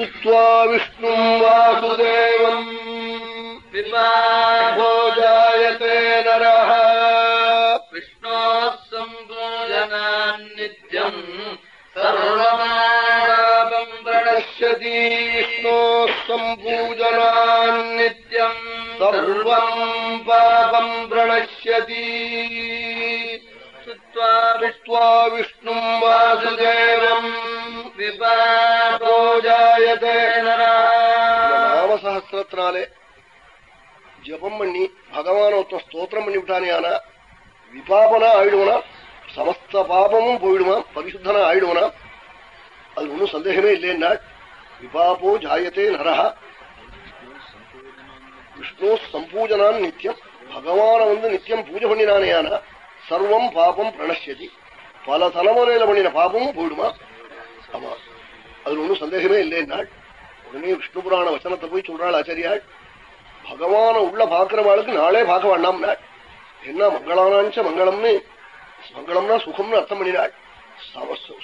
स्तुत्वा विष्णुम् वासुदेवम् पिबाभो जायते नरः। विष्णोः सम्पूजनान्नित्यम् सर्वमाणापम् प्रणश्यतीष्णोः सम्पूजनान्नित्यम् सर्वम् पापम् प्रणश्यति। श्रुत्वा विष्णुम् वासुदेवम् विपा நாமசகசிரத்தினாலே ஜபம் பண்ணி பகவான ஒருத்தன் ஸ்தோத்திரம் பண்ணி விட்டானே ஆனா விபாபனா ஆயிடுவனா சமஸ்த பாபமும் போயிடுவான் பரிசுத்தனா ஆயிடுவனா அது ஒன்றும் சந்தேகமே இல்லைன்னா விபாபோ ஜாயத்தே நரஹா விஷ்ணு சம்பூஜனான் நித்தியம் பகவான வந்து நித்தியம் பூஜை பண்ணினானே ஆனா சர்வம் பாபம் பிரணசியதி பல தலைமுறையில பண்ணின பாபமும் போயிடுமா ஆமா அதுல ஒன்றும் சந்தேகமே இல்லைன்னாள் உடனே விஷ்ணு புராண வச்சனத்தை போய் சொல்றாள் ஆச்சரியாள் பகவான உள்ள பாக்குறவாளுக்கு நாளே பார்க்க வேண்டாம்னாள் என்ன மங்களானாஞ்ச மங்களம்னு? மங்களம்னா சுகம்னு அர்த்தம் பண்ணினாள்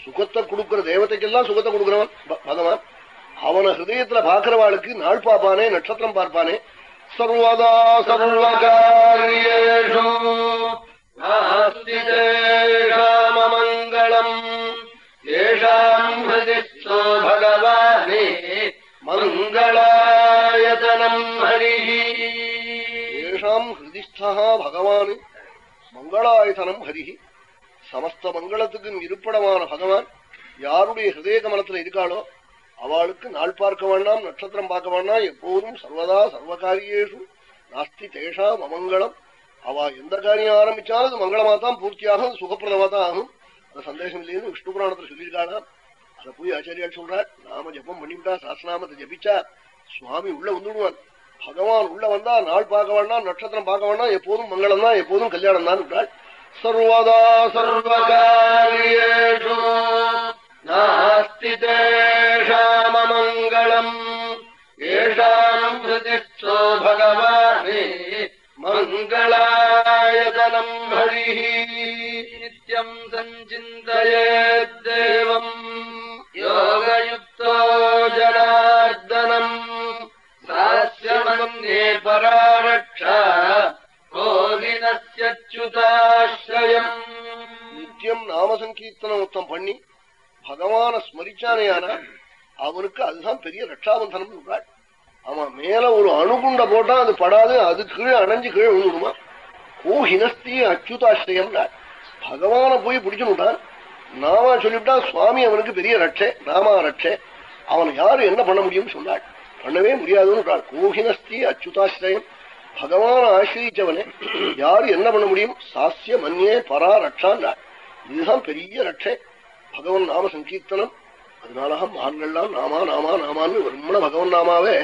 சுகத்தை கொடுக்கிற தேவதைக்கெல்லாம் சுகத்தை கொடுக்கிறவன் ப- பகவான். அவன ஹிருதயத்துல பாக்குறவாளுக்கு நாள் பார்ப்பானே நட்சத்திரம் பார்ப்பானே. சர்வதா சர்வகாரியேஷு. மங்களம். தேஷாமமங்கலம் ஏஷாம் ஹிருதிஸ்தோ பகவானே மங்களாயதனம் ஹரிஹி பகவான் மங்களாயதனம் ஹரிஹி சமஸ்த மங்களத்துக்கு இருப்பிடமான பகவான் யாருடைய ஹிருதய கமலத்துல இருக்காளோ அவளுக்கு நாள் பார்க்க வேண்டாம் நட்சத்திரம் பார்க்க வேண்டாம் எப்போதும் சர்வதா சர்வகாரியேஷு நாஸ்தி தேஷா அமங்கலம் அவ எந்த காரியம் ஆரம்பிச்சாலும் அது மங்களமா தான் பூர்த்தியாகும் சுகப்பிரதமா தான் ஆகும். அது சந்தேகம் இல்லைன்னு விஷ்ணு புராணத்துல சொல்லியிருக்காளா அதை போய் ஆச்சாரியால் சொல்றார். நாம ஜபம் பண்ணிவிட்டா சாஸ்திரநாமத்தை ஜபிச்சா சுவாமி உள்ள வந்துடுவான் பகவான் உள்ள வந்தா நாள் பார்க்க வேண்டாம் நட்சத்திரம் பார்க்க வேண்டாம் எப்போதும் மங்களம் தான் எப்போதும் கல்யாணம் தான் விட்டாள் சர்வதா சர்வகாரியேஷு நாஸ்தி தேஷாமமங்கலம் ஏஷாம் ஹிருதிஸ்தோ பகவானே. மங்களாயதனம் ஹரி நித்யம் சஞ்சிந்தயேவம் யோகயுக்தோ ஜனார்தனம் சாஸ்யமனே பராரட்சா கோவினச்சுதாசிரயம் நித்தியம் நாமசங்கீர்த்தனம் மொத்தம் பண்ணி பகவான ஸ்மரிச்சானேயானா அவனுக்கு அதுதான் பெரிய ரட்சாபந்தனம் சொல்றாள் அவன் மேல ஒரு அணுகுண்ட போட்டா அது படாது அது கீழே அணைஞ்சு கீழே விழுந்துடுமா? கோஹினஸ்தி அச்சுதாஸ்ரயம் பகவான போய் பிடிச்சுட்டான் நாமா சொல்லிவிட்டான் சுவாமி அவனுக்கு பெரிய ரட்சை நாமா ரட்சை. அவன் யாரு என்ன பண்ண முடியும் சொன்னாள். பண்ணவே முடியாதுன்னு கோஹினஸ்தி அச்சுதாஸ்ரயம் பகவான ஆசிரிச்சவனே யாரு என்ன பண்ண முடியும்? சாஸ்திய மன்யே பரா ரட்சான் இதுதான் பெரிய ரட்சை. பகவன் நாம சங்கீர்த்தனம். அதனால மகான்கள்லாம் நாமா நாமா நாமான்னு வருமண பகவன் நாமாவே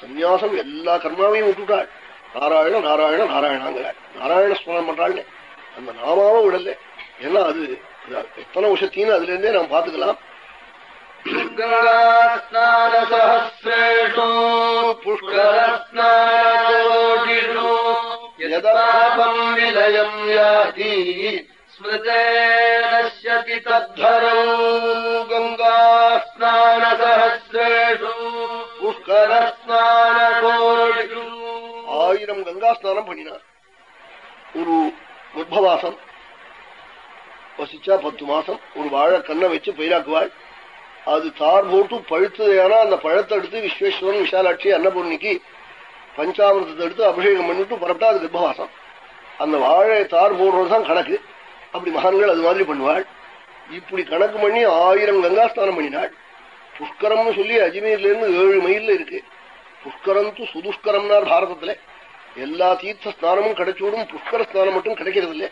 சந்நியாசம் எல்லா கர்மாவையும் விட்டுட்டாள். நாராயண நாராயண நாராயணாங்கிறாள் நாராயண ஸ்மரணம் பண்றாள் அந்த நாமாவும் விடல. ஏன்னா அது எத்தனை விஷத்தின்னு அதுல இருந்தே நாம் பாத்துக்கலாம் ஸ்மிருதேனி தரௌ கங்கா சகசிரேஷு ஆயிரம் கங்கா ஸ்நானம் பண்ணினார். ஒரு கர்ப்பவாசம் வசிச்சா பத்து மாசம் ஒரு வாழை கண்ணை வச்சு பயிராக்குவாள். அது தார் போட்டு பழுத்ததையானா அந்த பழத்தை எடுத்து விஸ்வேஸ்வரன் விஷாலாட்சி அன்னபூர்ணிக்கு பஞ்சாமிரத்தை எடுத்து அபிஷேகம் பண்ணிட்டு புறப்பட்டா அது கர்ப்பவாசம். அந்த வாழை தார் போடுறதுதான் கணக்கு. அப்படி மகான்கள் அது மாதிரி பண்ணுவாள். இப்படி கணக்கு பண்ணி ஆயிரம் கங்கா ஸ்நானம் பண்ணினாள். புஷ்கரம்னு சொல்லி அஜ்மீர்ல இருந்து ஏழு மைல்ல இருக்கு. புஷ்கரம் து சுதுஷ்கரம்னார் பாரதத்துல. எல்லா தீர்த்த ஸ்நானமும் கிடைச்சோடும் புஷ்கர ஸ்நானம் மட்டும் கிடைக்கிறது இல்லை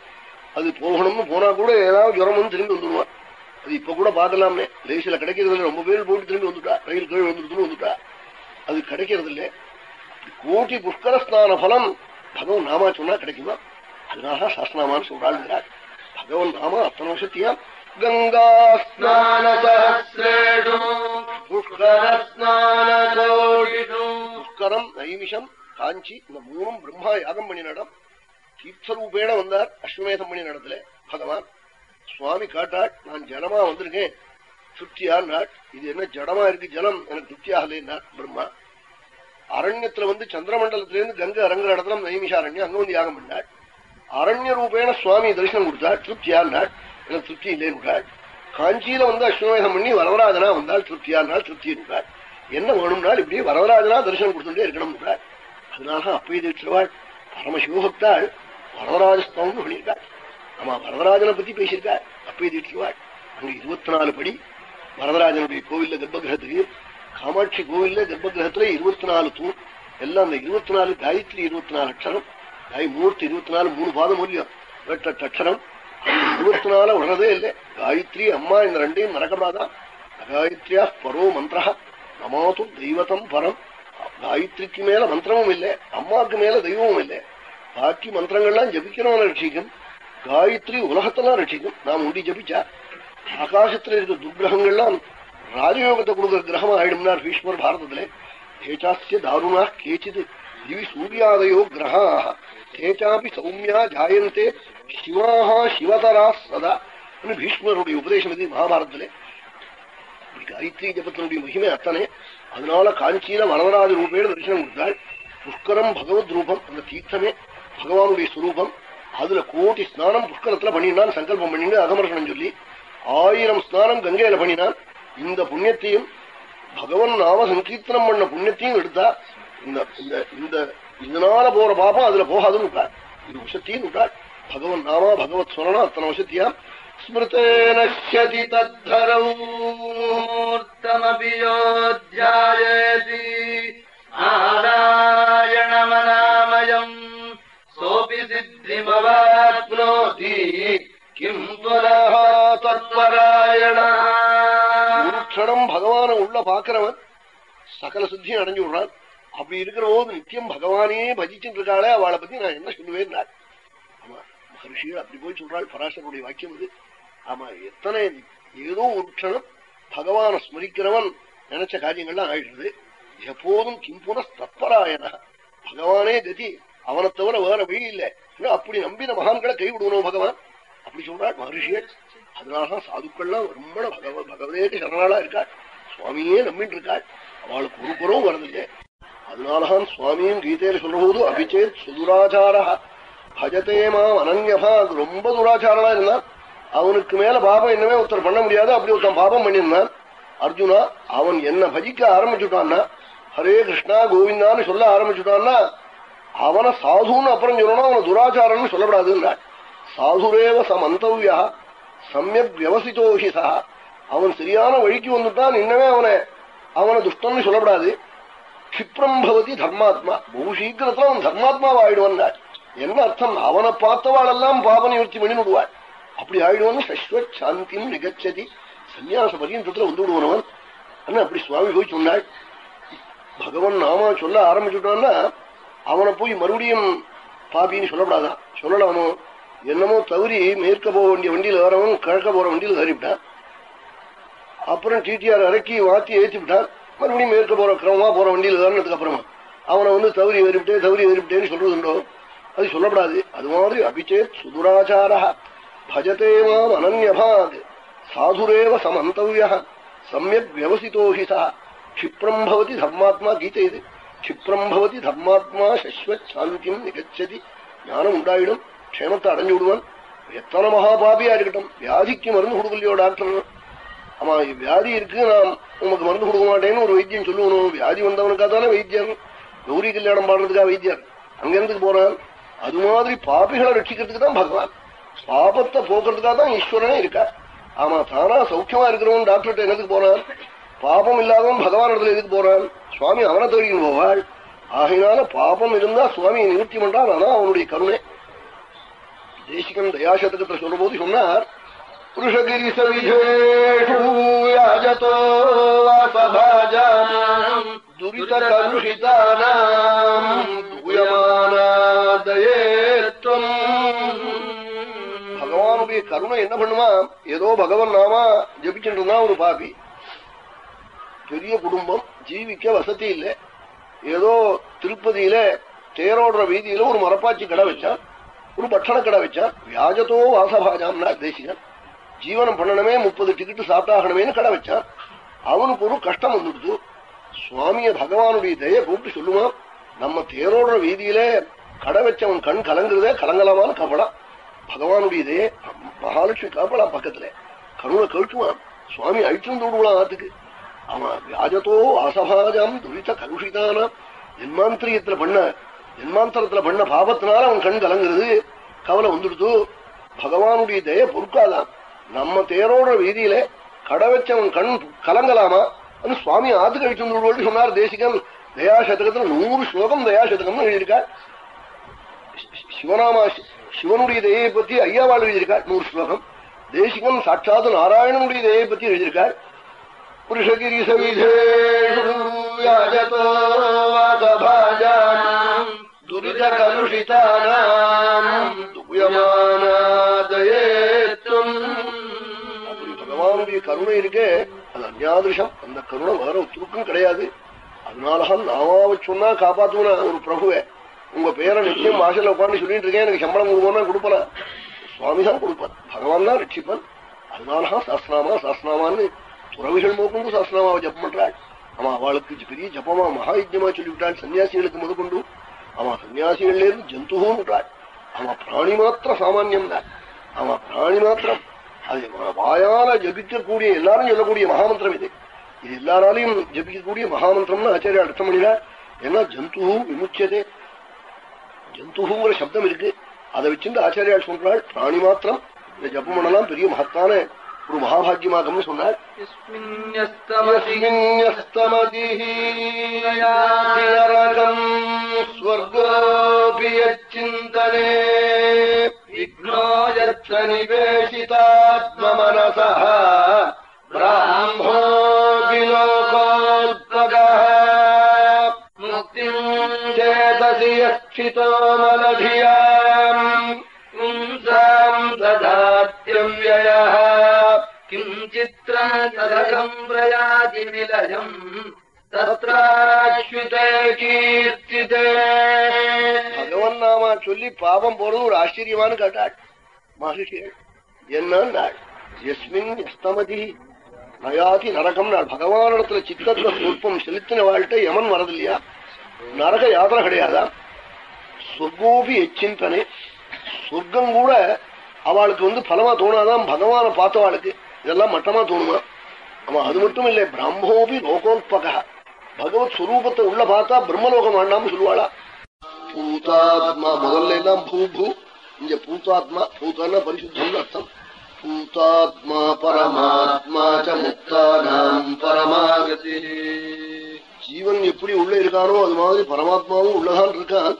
அது போகணும்னு போனா கூட ஏதாவது ஜுரம் திரும்பி வந்துடுவான் அது இப்ப கூட பார்க்கலாமே லேசில கிடைக்கிறது இல்லை ரொம்ப பேர் போட்டு திரும்பி வந்துட்டா. ரயில் கீழ் வந்துட்டு வந்துட்டா. அது கிடைக்கிறது இல்லை கோட்டி புஷ்கர ஸ்நான பலம் பகவன் நாமா சொன்னா கிடைக்குமா? அதனால சாஸ்திரநாமான்னு சொல்றாள் பகவன் நாமா அத்தனை வருஷத்தையான் ഗംഗാസ്നാനസഹസ്രേഷു புஷ்கரம் நைமிஷம் காஞ்சி இந்த மூணும் பிரம்மா யாகம் பண்ணினிடம் தீர்த்தரூபேட வந்தார் அஸ்வமேதம் பண்ணி நடத்துல பகவான் சுவாமி காட்டாட் நான் ஜலமா வந்திருக்கேன் திருப்தியான்னாட் இது என்ன ஜடமா இருக்கு ஜலம் எனக்கு திருப்தியாகலேன்னாட் பிரம்மா அரண்யத்துல வந்து சந்திரமண்டலத்திலேருந்து கங்கை அரங்குற இடத்துல நைமிஷா அரண்யம் அங்க வந்து யாகம் பண்ணாட் அரண்ய ரூபேண சுவாமி தரிசனம் கொடுத்தாள் திருப்தியான்னாட் எனக்கு திருப்தி இல்லைன்னு காஞ்சியில வந்து அஸ்வமேதம் பண்ணி வரவராஜனா வந்தால் திருப்தியானால் திருப்தி என்றாள் என்ன வேணும்னால் இப்படி வரவராஜனா தரிசனம் கொடுத்துட்டே இருக்கணும் அதனால அப்பயே தீட்சிருவாள் பரமசிவபக்தாள் வரதராஜஸ்தவம் பண்ணியிருக்காள் ஆமா வரதராஜனை பத்தி பேசியிருக்காள். அப்பயே தீட்சிருவாள் அங்க இருபத்தி நாலு படி வரதராஜனுடைய கோவில்ல கர்ப்பகிரகத்துக்கு காமாட்சி கோவில்ல கர்ப்பகிரகத்துல இருபத்தி நாலு தூண். எல்லாம் அந்த இருபத்தி நாலு காயத்ரி இருபத்தி நாலு அக்ஷரம் காய் மூர்த்தி இருபத்தி நாலு மூணு பாதம் மூலியம் எட்டு அக்ஷரம். இருபத்தி நாலு விடுறதே இல்லை. காயத்ரி அம்மா இந்த ரெண்டையும் மறக்கப்படாதான் காயத்ரியா பரோ மந்திரா. நமாத்து தெய்வத்தம் பரம். காயத்ரிக்கு மேல மந்திரமும் இல்லை. அம்மாவுக்கு மேல தெய்வமும் இல்லை. பாக்கி மந்திரங்கள்லாம் ஜபிக்கிறவன ரட்சிக்கும். காயத்ரி உலகத்தெல்லாம் ரட்சிக்கும். நாம் உண்டி ஜபிச்சா. ஆகாசத்துல இருக்க துர்கிரகங்கள்லாம் ராஜயோகத்தை கொடுக்குற கிரகம் ஆயிடும்னார் பீஷ்மர் பாரதத்திலே. கேச்சாஸ்ய தாருணா கேச்சிது. திவி சூரியாதயோ கிரகா கேச்சாபி சௌமியா ஜாயந்தே சிவாஹா சிவதரா சதா பீஷ்மருடைய உபதேசம் இது மகாபாரதத்திலே காயத்ரி ஜபத்தினுடைய மகிமை அத்தனை அதனால காஞ்சியில வரவராஜ ரூபேடு தரிசனம் கொடுத்தாள் புஷ்கரம் பகவத் ரூபம் அந்த தீர்த்தமே பகவானுடைய சுரூபம் அதுல கோட்டி ஸ்நானம் புஷ்கரத்துல பண்ணினான் சங்கல்பம் பண்ணிட்டு அகமர்ஷனம் சொல்லி ஆயிரம் ஸ்நானம் கங்கையில பண்ணினான் இந்த புண்ணியத்தையும் பகவன் நாம சங்கீர்த்தனம் பண்ண புண்ணியத்தையும் எடுத்தா இந்த இந்த இதனால போற பாபம் அதுல போகாதுன்னு விட்டாள் இது விஷத்தின்னு விட்டாள் பகவன் நாமா பகவத் சொல்லணும் அத்தனை விஷத்தியா ஸ்மிருத்தேனி தத்தரூர்த்தமபியோத்யாயதி நாராயணமநாமயம். சோபி சித்திமவாப்னோதி கிம் துவலா தத்வராயண ஒரு பகவான உள்ள பாக்குறவன் சகல சித்தியும் அடைஞ்சு விடுறான் அப்படி இருக்கிற போது நித்தியம் பகவானே பஜிச்சுட்டு இருக்காளே அவளை பத்தி நான் என்ன சொல்லுவேன் ஆமா மகர்ஷிகள் அப்படி போய் சொல்றாள் பராசருடைய வாக்கியம் இது. ஆமா எத்தனை ஏதோ ஒரு க்ஷணம் பகவான ஸ்மரிக்கிறவன் நினைச்ச காரியங்கள்லாம் ஆயிடுறது எப்போதும் கிம்புன தத்பராயன பகவானே கதி அவனை தவிர வேற வழி இல்லை. அப்படி நம்பின மகான்களை கைவிடுவனும் பகவான். அப்படி சொல்றாள் மகர்ஷிகள் அதனாலதான் சாதுக்கள்லாம் ரொம்ப பகவ பகவதேக்கு சரணாளா இருக்காள். சுவாமியே நம்பின்னு இருக்காள் அவளுக்கு ஒரு குறவும் வரதில்லை அதனாலதான் சுவாமியும் கீதையில சொல்ற போது அபிச்சேத் சுதுராச்சாரா பஜதே மாம் அனன்யபா ரொம்ப துராச்சாரனா இருந்தான் அவனுக்கு மேல பாபம் என்னவே ஒருத்தர் பண்ண முடியாது. அப்படி ஒருத்தன் பாபம் பண்ணியிருந்தான். அர்ஜுனா அவன் என்ன பஜிக்க ஆரம்பிச்சுட்டான்னா ஹரே கிருஷ்ணா கோவிந்தான்னு சொல்ல ஆரம்பிச்சுட்டான்னா அவனை சாதுன்னு அப்புறம் சொல்லணும் அவனை துராச்சாரம்னு சொல்லப்படாதுன்னா சாதுரேவ சமந்தவ்யா சமயக் வியவசித்தோஹிசா அவன் சரியான வழிக்கு வந்துட்டான். இன்னமே அவனை அவனை துஷ்டன்னு சொல்லப்படாது. கஷிப்ரம் பவதி தர்மாத்மா. பகு சீக்கிரத்துல அவன் தர்மாத்மாவாயிடுவான் என்ன அர்த்தம்? அவனை பார்த்தவாளெல்லாம் பாப நிவர்த்தி பண்ணி விடுவாள் அப்படி ஆயிடுவான். சஸ்வத் சாந்தியும் நிகச்சதி. சன்னியாச பரியந்தத்துல வந்து விடுவனவன். அண்ணா அப்படி சுவாமி போய் சொன்னாள் பகவான் நாம சொல்ல ஆரம்பிச்சுட்டான்னா அவனை போய் மறுபடியும் பாபின்னு சொல்லப்படாதான் சொல்லலாமோ என்னமோ தவறி மேற்க போக வேண்டிய வண்டியில் வரவன் கிழக்க போற வண்டியில் ஏறிவிட்டான். அப்புறம் டிடிஆர் இறக்கி வாத்தி ஏற்றி விட்டான் மறுபடியும் மேற்க போற கிரமமா போற வண்டியில் ஏறினதுக்கு அப்புறமா. அவனை வந்து தவறி வெறுப்பிட்டே தவறி வெறுப்பிட்டேன்னு சொல்றதுண்டோ அது சொல்லப்படாது. அது மாதிரி அபிச்சேத் சுதுராச்சாரா பஜதே மாம் அனன்யபாக். சாதுரேவ சமந்தவிய சமயக் வியவசித்தோஹி சா க்ஷிப்ரம் பவதி தர்மாத்மா கீதை இது க்ஷிப்ரம் பவதி தர்மாத்மா சஸ்வத் சாந்தியும் நிகச்சதி ஞானம் உண்டாயிடும் க்ஷேமத்தை அடைஞ்சு விடுவான் எத்தனை மகாபாபியா இருக்கட்டும் வியாதிக்கு மருந்து கொடுக்கலையோ டாக்டர் ஆமா வியாதி இருக்கு நான் உனக்கு மருந்து கொடுக்க மாட்டேன்னு ஒரு வைத்தியம் சொல்லுவணும் வியாதி வந்தவனுக்காக தானே வைத்தியர் கௌரி கல்யாணம் பாடுறதுக்கா வைத்தியர் அங்கிருந்துக்கு போறான். அது மாதிரி பாபிகளை ரட்சிக்கிறதுக்கு தான் பகவான். பாபத்தை போக்குறதுக்காக தான் ஈஸ்வரனே இருக்கா ஆமா தானா சௌக்கியமா இருக்கிறவன் டாக்டர்கிட்ட என்னதுக்கு போறான்? பாபம் இல்லாதவன் பகவான் இடத்துல எதுக்கு போறான்? சுவாமி அவனை தேடின்னு போவாள். ஆகையினால பாபம் இருந்தா சுவாமியை நிவர்த்தி பண்றான். ஆனா அவனுடைய கருணை. தேசிகன் தயாசத்துக்கு சொல்ற போது சொன்னார் புருஷகிரி சவிஜேஷூயாஜதோ வாசபாஜானம் துரித கலுஷிதானாம் பகவானுடைய கருணை என்ன பண்ணுமா ஏதோ பகவன் நாமா ஜபிச்சுட்டு ஒரு பாபி பெரிய குடும்பம் ஜீவிக்க வசதி இல்லை ஏதோ திருப்பதியில தேரோடுற வீதியில ஒரு மரப்பாச்சி கடை வச்சான் ஒரு பட்சண கடை வச்சான் வியாஜத்தோ வாசபாஜாம்னா தேசிகன் ஜீவனம் பண்ணணுமே முப்பது டிக்கெட்டு சாப்பிட்டாகணுமேனு கடை வச்சான். அவனுக்கு ஒரு கஷ்டம் வந்துடுது. சுவாமிய பகவானுடைய தய கூப்பிட்டு சொல்லுவான் நம்ம தேரோடுற வீதியிலே கடை வச்சவன் கண் கலங்குறதே கலங்கலாமான கபடம் பகவானுடைய இதே மகாலட்சுமி காப்பலாம் பக்கத்துல. கருணை கழுத்துவான். சுவாமி அழிச்சிருந்து விடுவான் ஆத்துக்கு. அவன் வியாஜத்தோ அசபாஜம் துரித கலுஷிதான ஜென்மாந்திரியத்துல பண்ண ஜென்மாந்தரத்துல பண்ண பாபத்தினால அவன் கண் கலங்குறது. கவலை வந்துடுது. பகவானுடைய தய பொறுக்காதான். நம்ம தேரோட வீதியில கடை வச்சவன் கண் கலங்கலாமா? அது சுவாமி ஆத்து கழிச்சு சொன்னார் தேசிகன். தயாசதகத்துல நூறு ஸ்லோகம் தயாசதகம்னு எழுதியிருக்காள் சிவனாமா சிவனுடைய தயையை பத்தி ஐயாவாள் எழுதியிருக்காள் நூறு ஸ்லோகம். தேசிகன் சாட்சாத் நாராயணனுடைய தயையை பத்தி எழுதியிருக்காள் புருஷகிரி துரித கலுஷிதானாம் அவனுடைய கருணை இருக்கே அது அந்யாதிருஷம். அந்த கருணை வேற ஒத்துருக்கும் கிடையாது. அதனாலதான் நாமாவை சொன்னா காப்பாத்துவன ஒரு பிரபுவே. உங்க பேரை நிச்சயம் வாசல உட்காந்து சொல்லிட்டு இருக்கேன் எனக்கு சம்பளம் கொடுப்போம்னா கொடுப்பல. சுவாமி தான் கொடுப்பான் பகவான் தான் ரட்சிப்பன். அதனாலதான் சாஸ்திராமா சாஸ்திராமான்னு துறவிகள் மோக்கொண்டு சாஸ்திராமாவை ஜப்பம் பண்றாள். அவன் அவளுக்கு பெரிய ஜப்பமா மகாயஜ்யமா சொல்லிவிட்டாள் சன்னியாசிகளுக்கு முதற்கொண்டு. அவன் சன்னியாசிகள்ல இருந்து ஜந்துன்னு அவன் பிராணி மாத்திர சாமான்யம் தான் அவன் பிராணி மாத்திரம் அது வாயால ஜபிக்கக்கூடிய எல்லாரும் சொல்லக்கூடிய மகாமந்திரம் இது இது எல்லாராலையும் ஜபிக்கக்கூடிய மகாமந்திரம்னு ஆச்சாரிய அர்த்தம் பண்ணினார் ஏன்னா ஜந்து விமுச்சதே ஜந்துங்கிற சப்தம் இருக்கு அதை வச்சிருந்து ஆச்சாரியால் சொல்றாள் பிராணி மாத்திரம் இந்த ஜபம் பண்ணலாம் பெரிய மகத்தான ஒரு மகாபாகியமாகம்னு சொன்னார் சிந்தனே विघ्नो यच्च निवेशितात्ममनसः ब्राह्मो विलोकागः मुक्तिम् चेतसि यक्षितो मलधियाम् पुंसाम् दधाद्यम् व्ययः। किञ्चित्रम् दधम् व्रयादि निलयम्। பகவன் நாமா சொல்லி பாவம் போறது ஒரு ஆச்சரியமான கேட்டாள் மகிழ்ச்சிகள் என்ன எஸ்மின் எஸ்தமதி நயாதி நரகம் நாள் பகவானிடத்துல சித்தத்துல சொற்பம் செலுத்தின வாழ்க்கை யமன் வரதில்லையா நரக யாத்திரை கிடையாதா சொர்க்கோபி எச்சிந்தனே சொர்க்கம் கூட அவளுக்கு வந்து பலமா தோணாதான் பகவான பார்த்தவாளுக்கு இதெல்லாம் மட்டமா தோணுமா? ஆமா அது மட்டும் இல்லை பிரம்மோபி லோகோத்பக பகவத் ஸ்வரூபத்தை உள்ள பார்த்தா பிரம்மலோகம் ஆண்டாம சொல்லுவாளா? பூதாத்மா முதல்ல எல்லாம் பூ பூ. இங்க பூதாத்மா பூத்தான பரிசுத்தம் அர்த்தம். பூதாத்மா பரமாத்மா முக்தானாம் பரமாகதி. ஜீவன் எப்படி உள்ள இருக்கானோ அது மாதிரி பரமாத்மாவும் உள்ளதான் இருக்கான்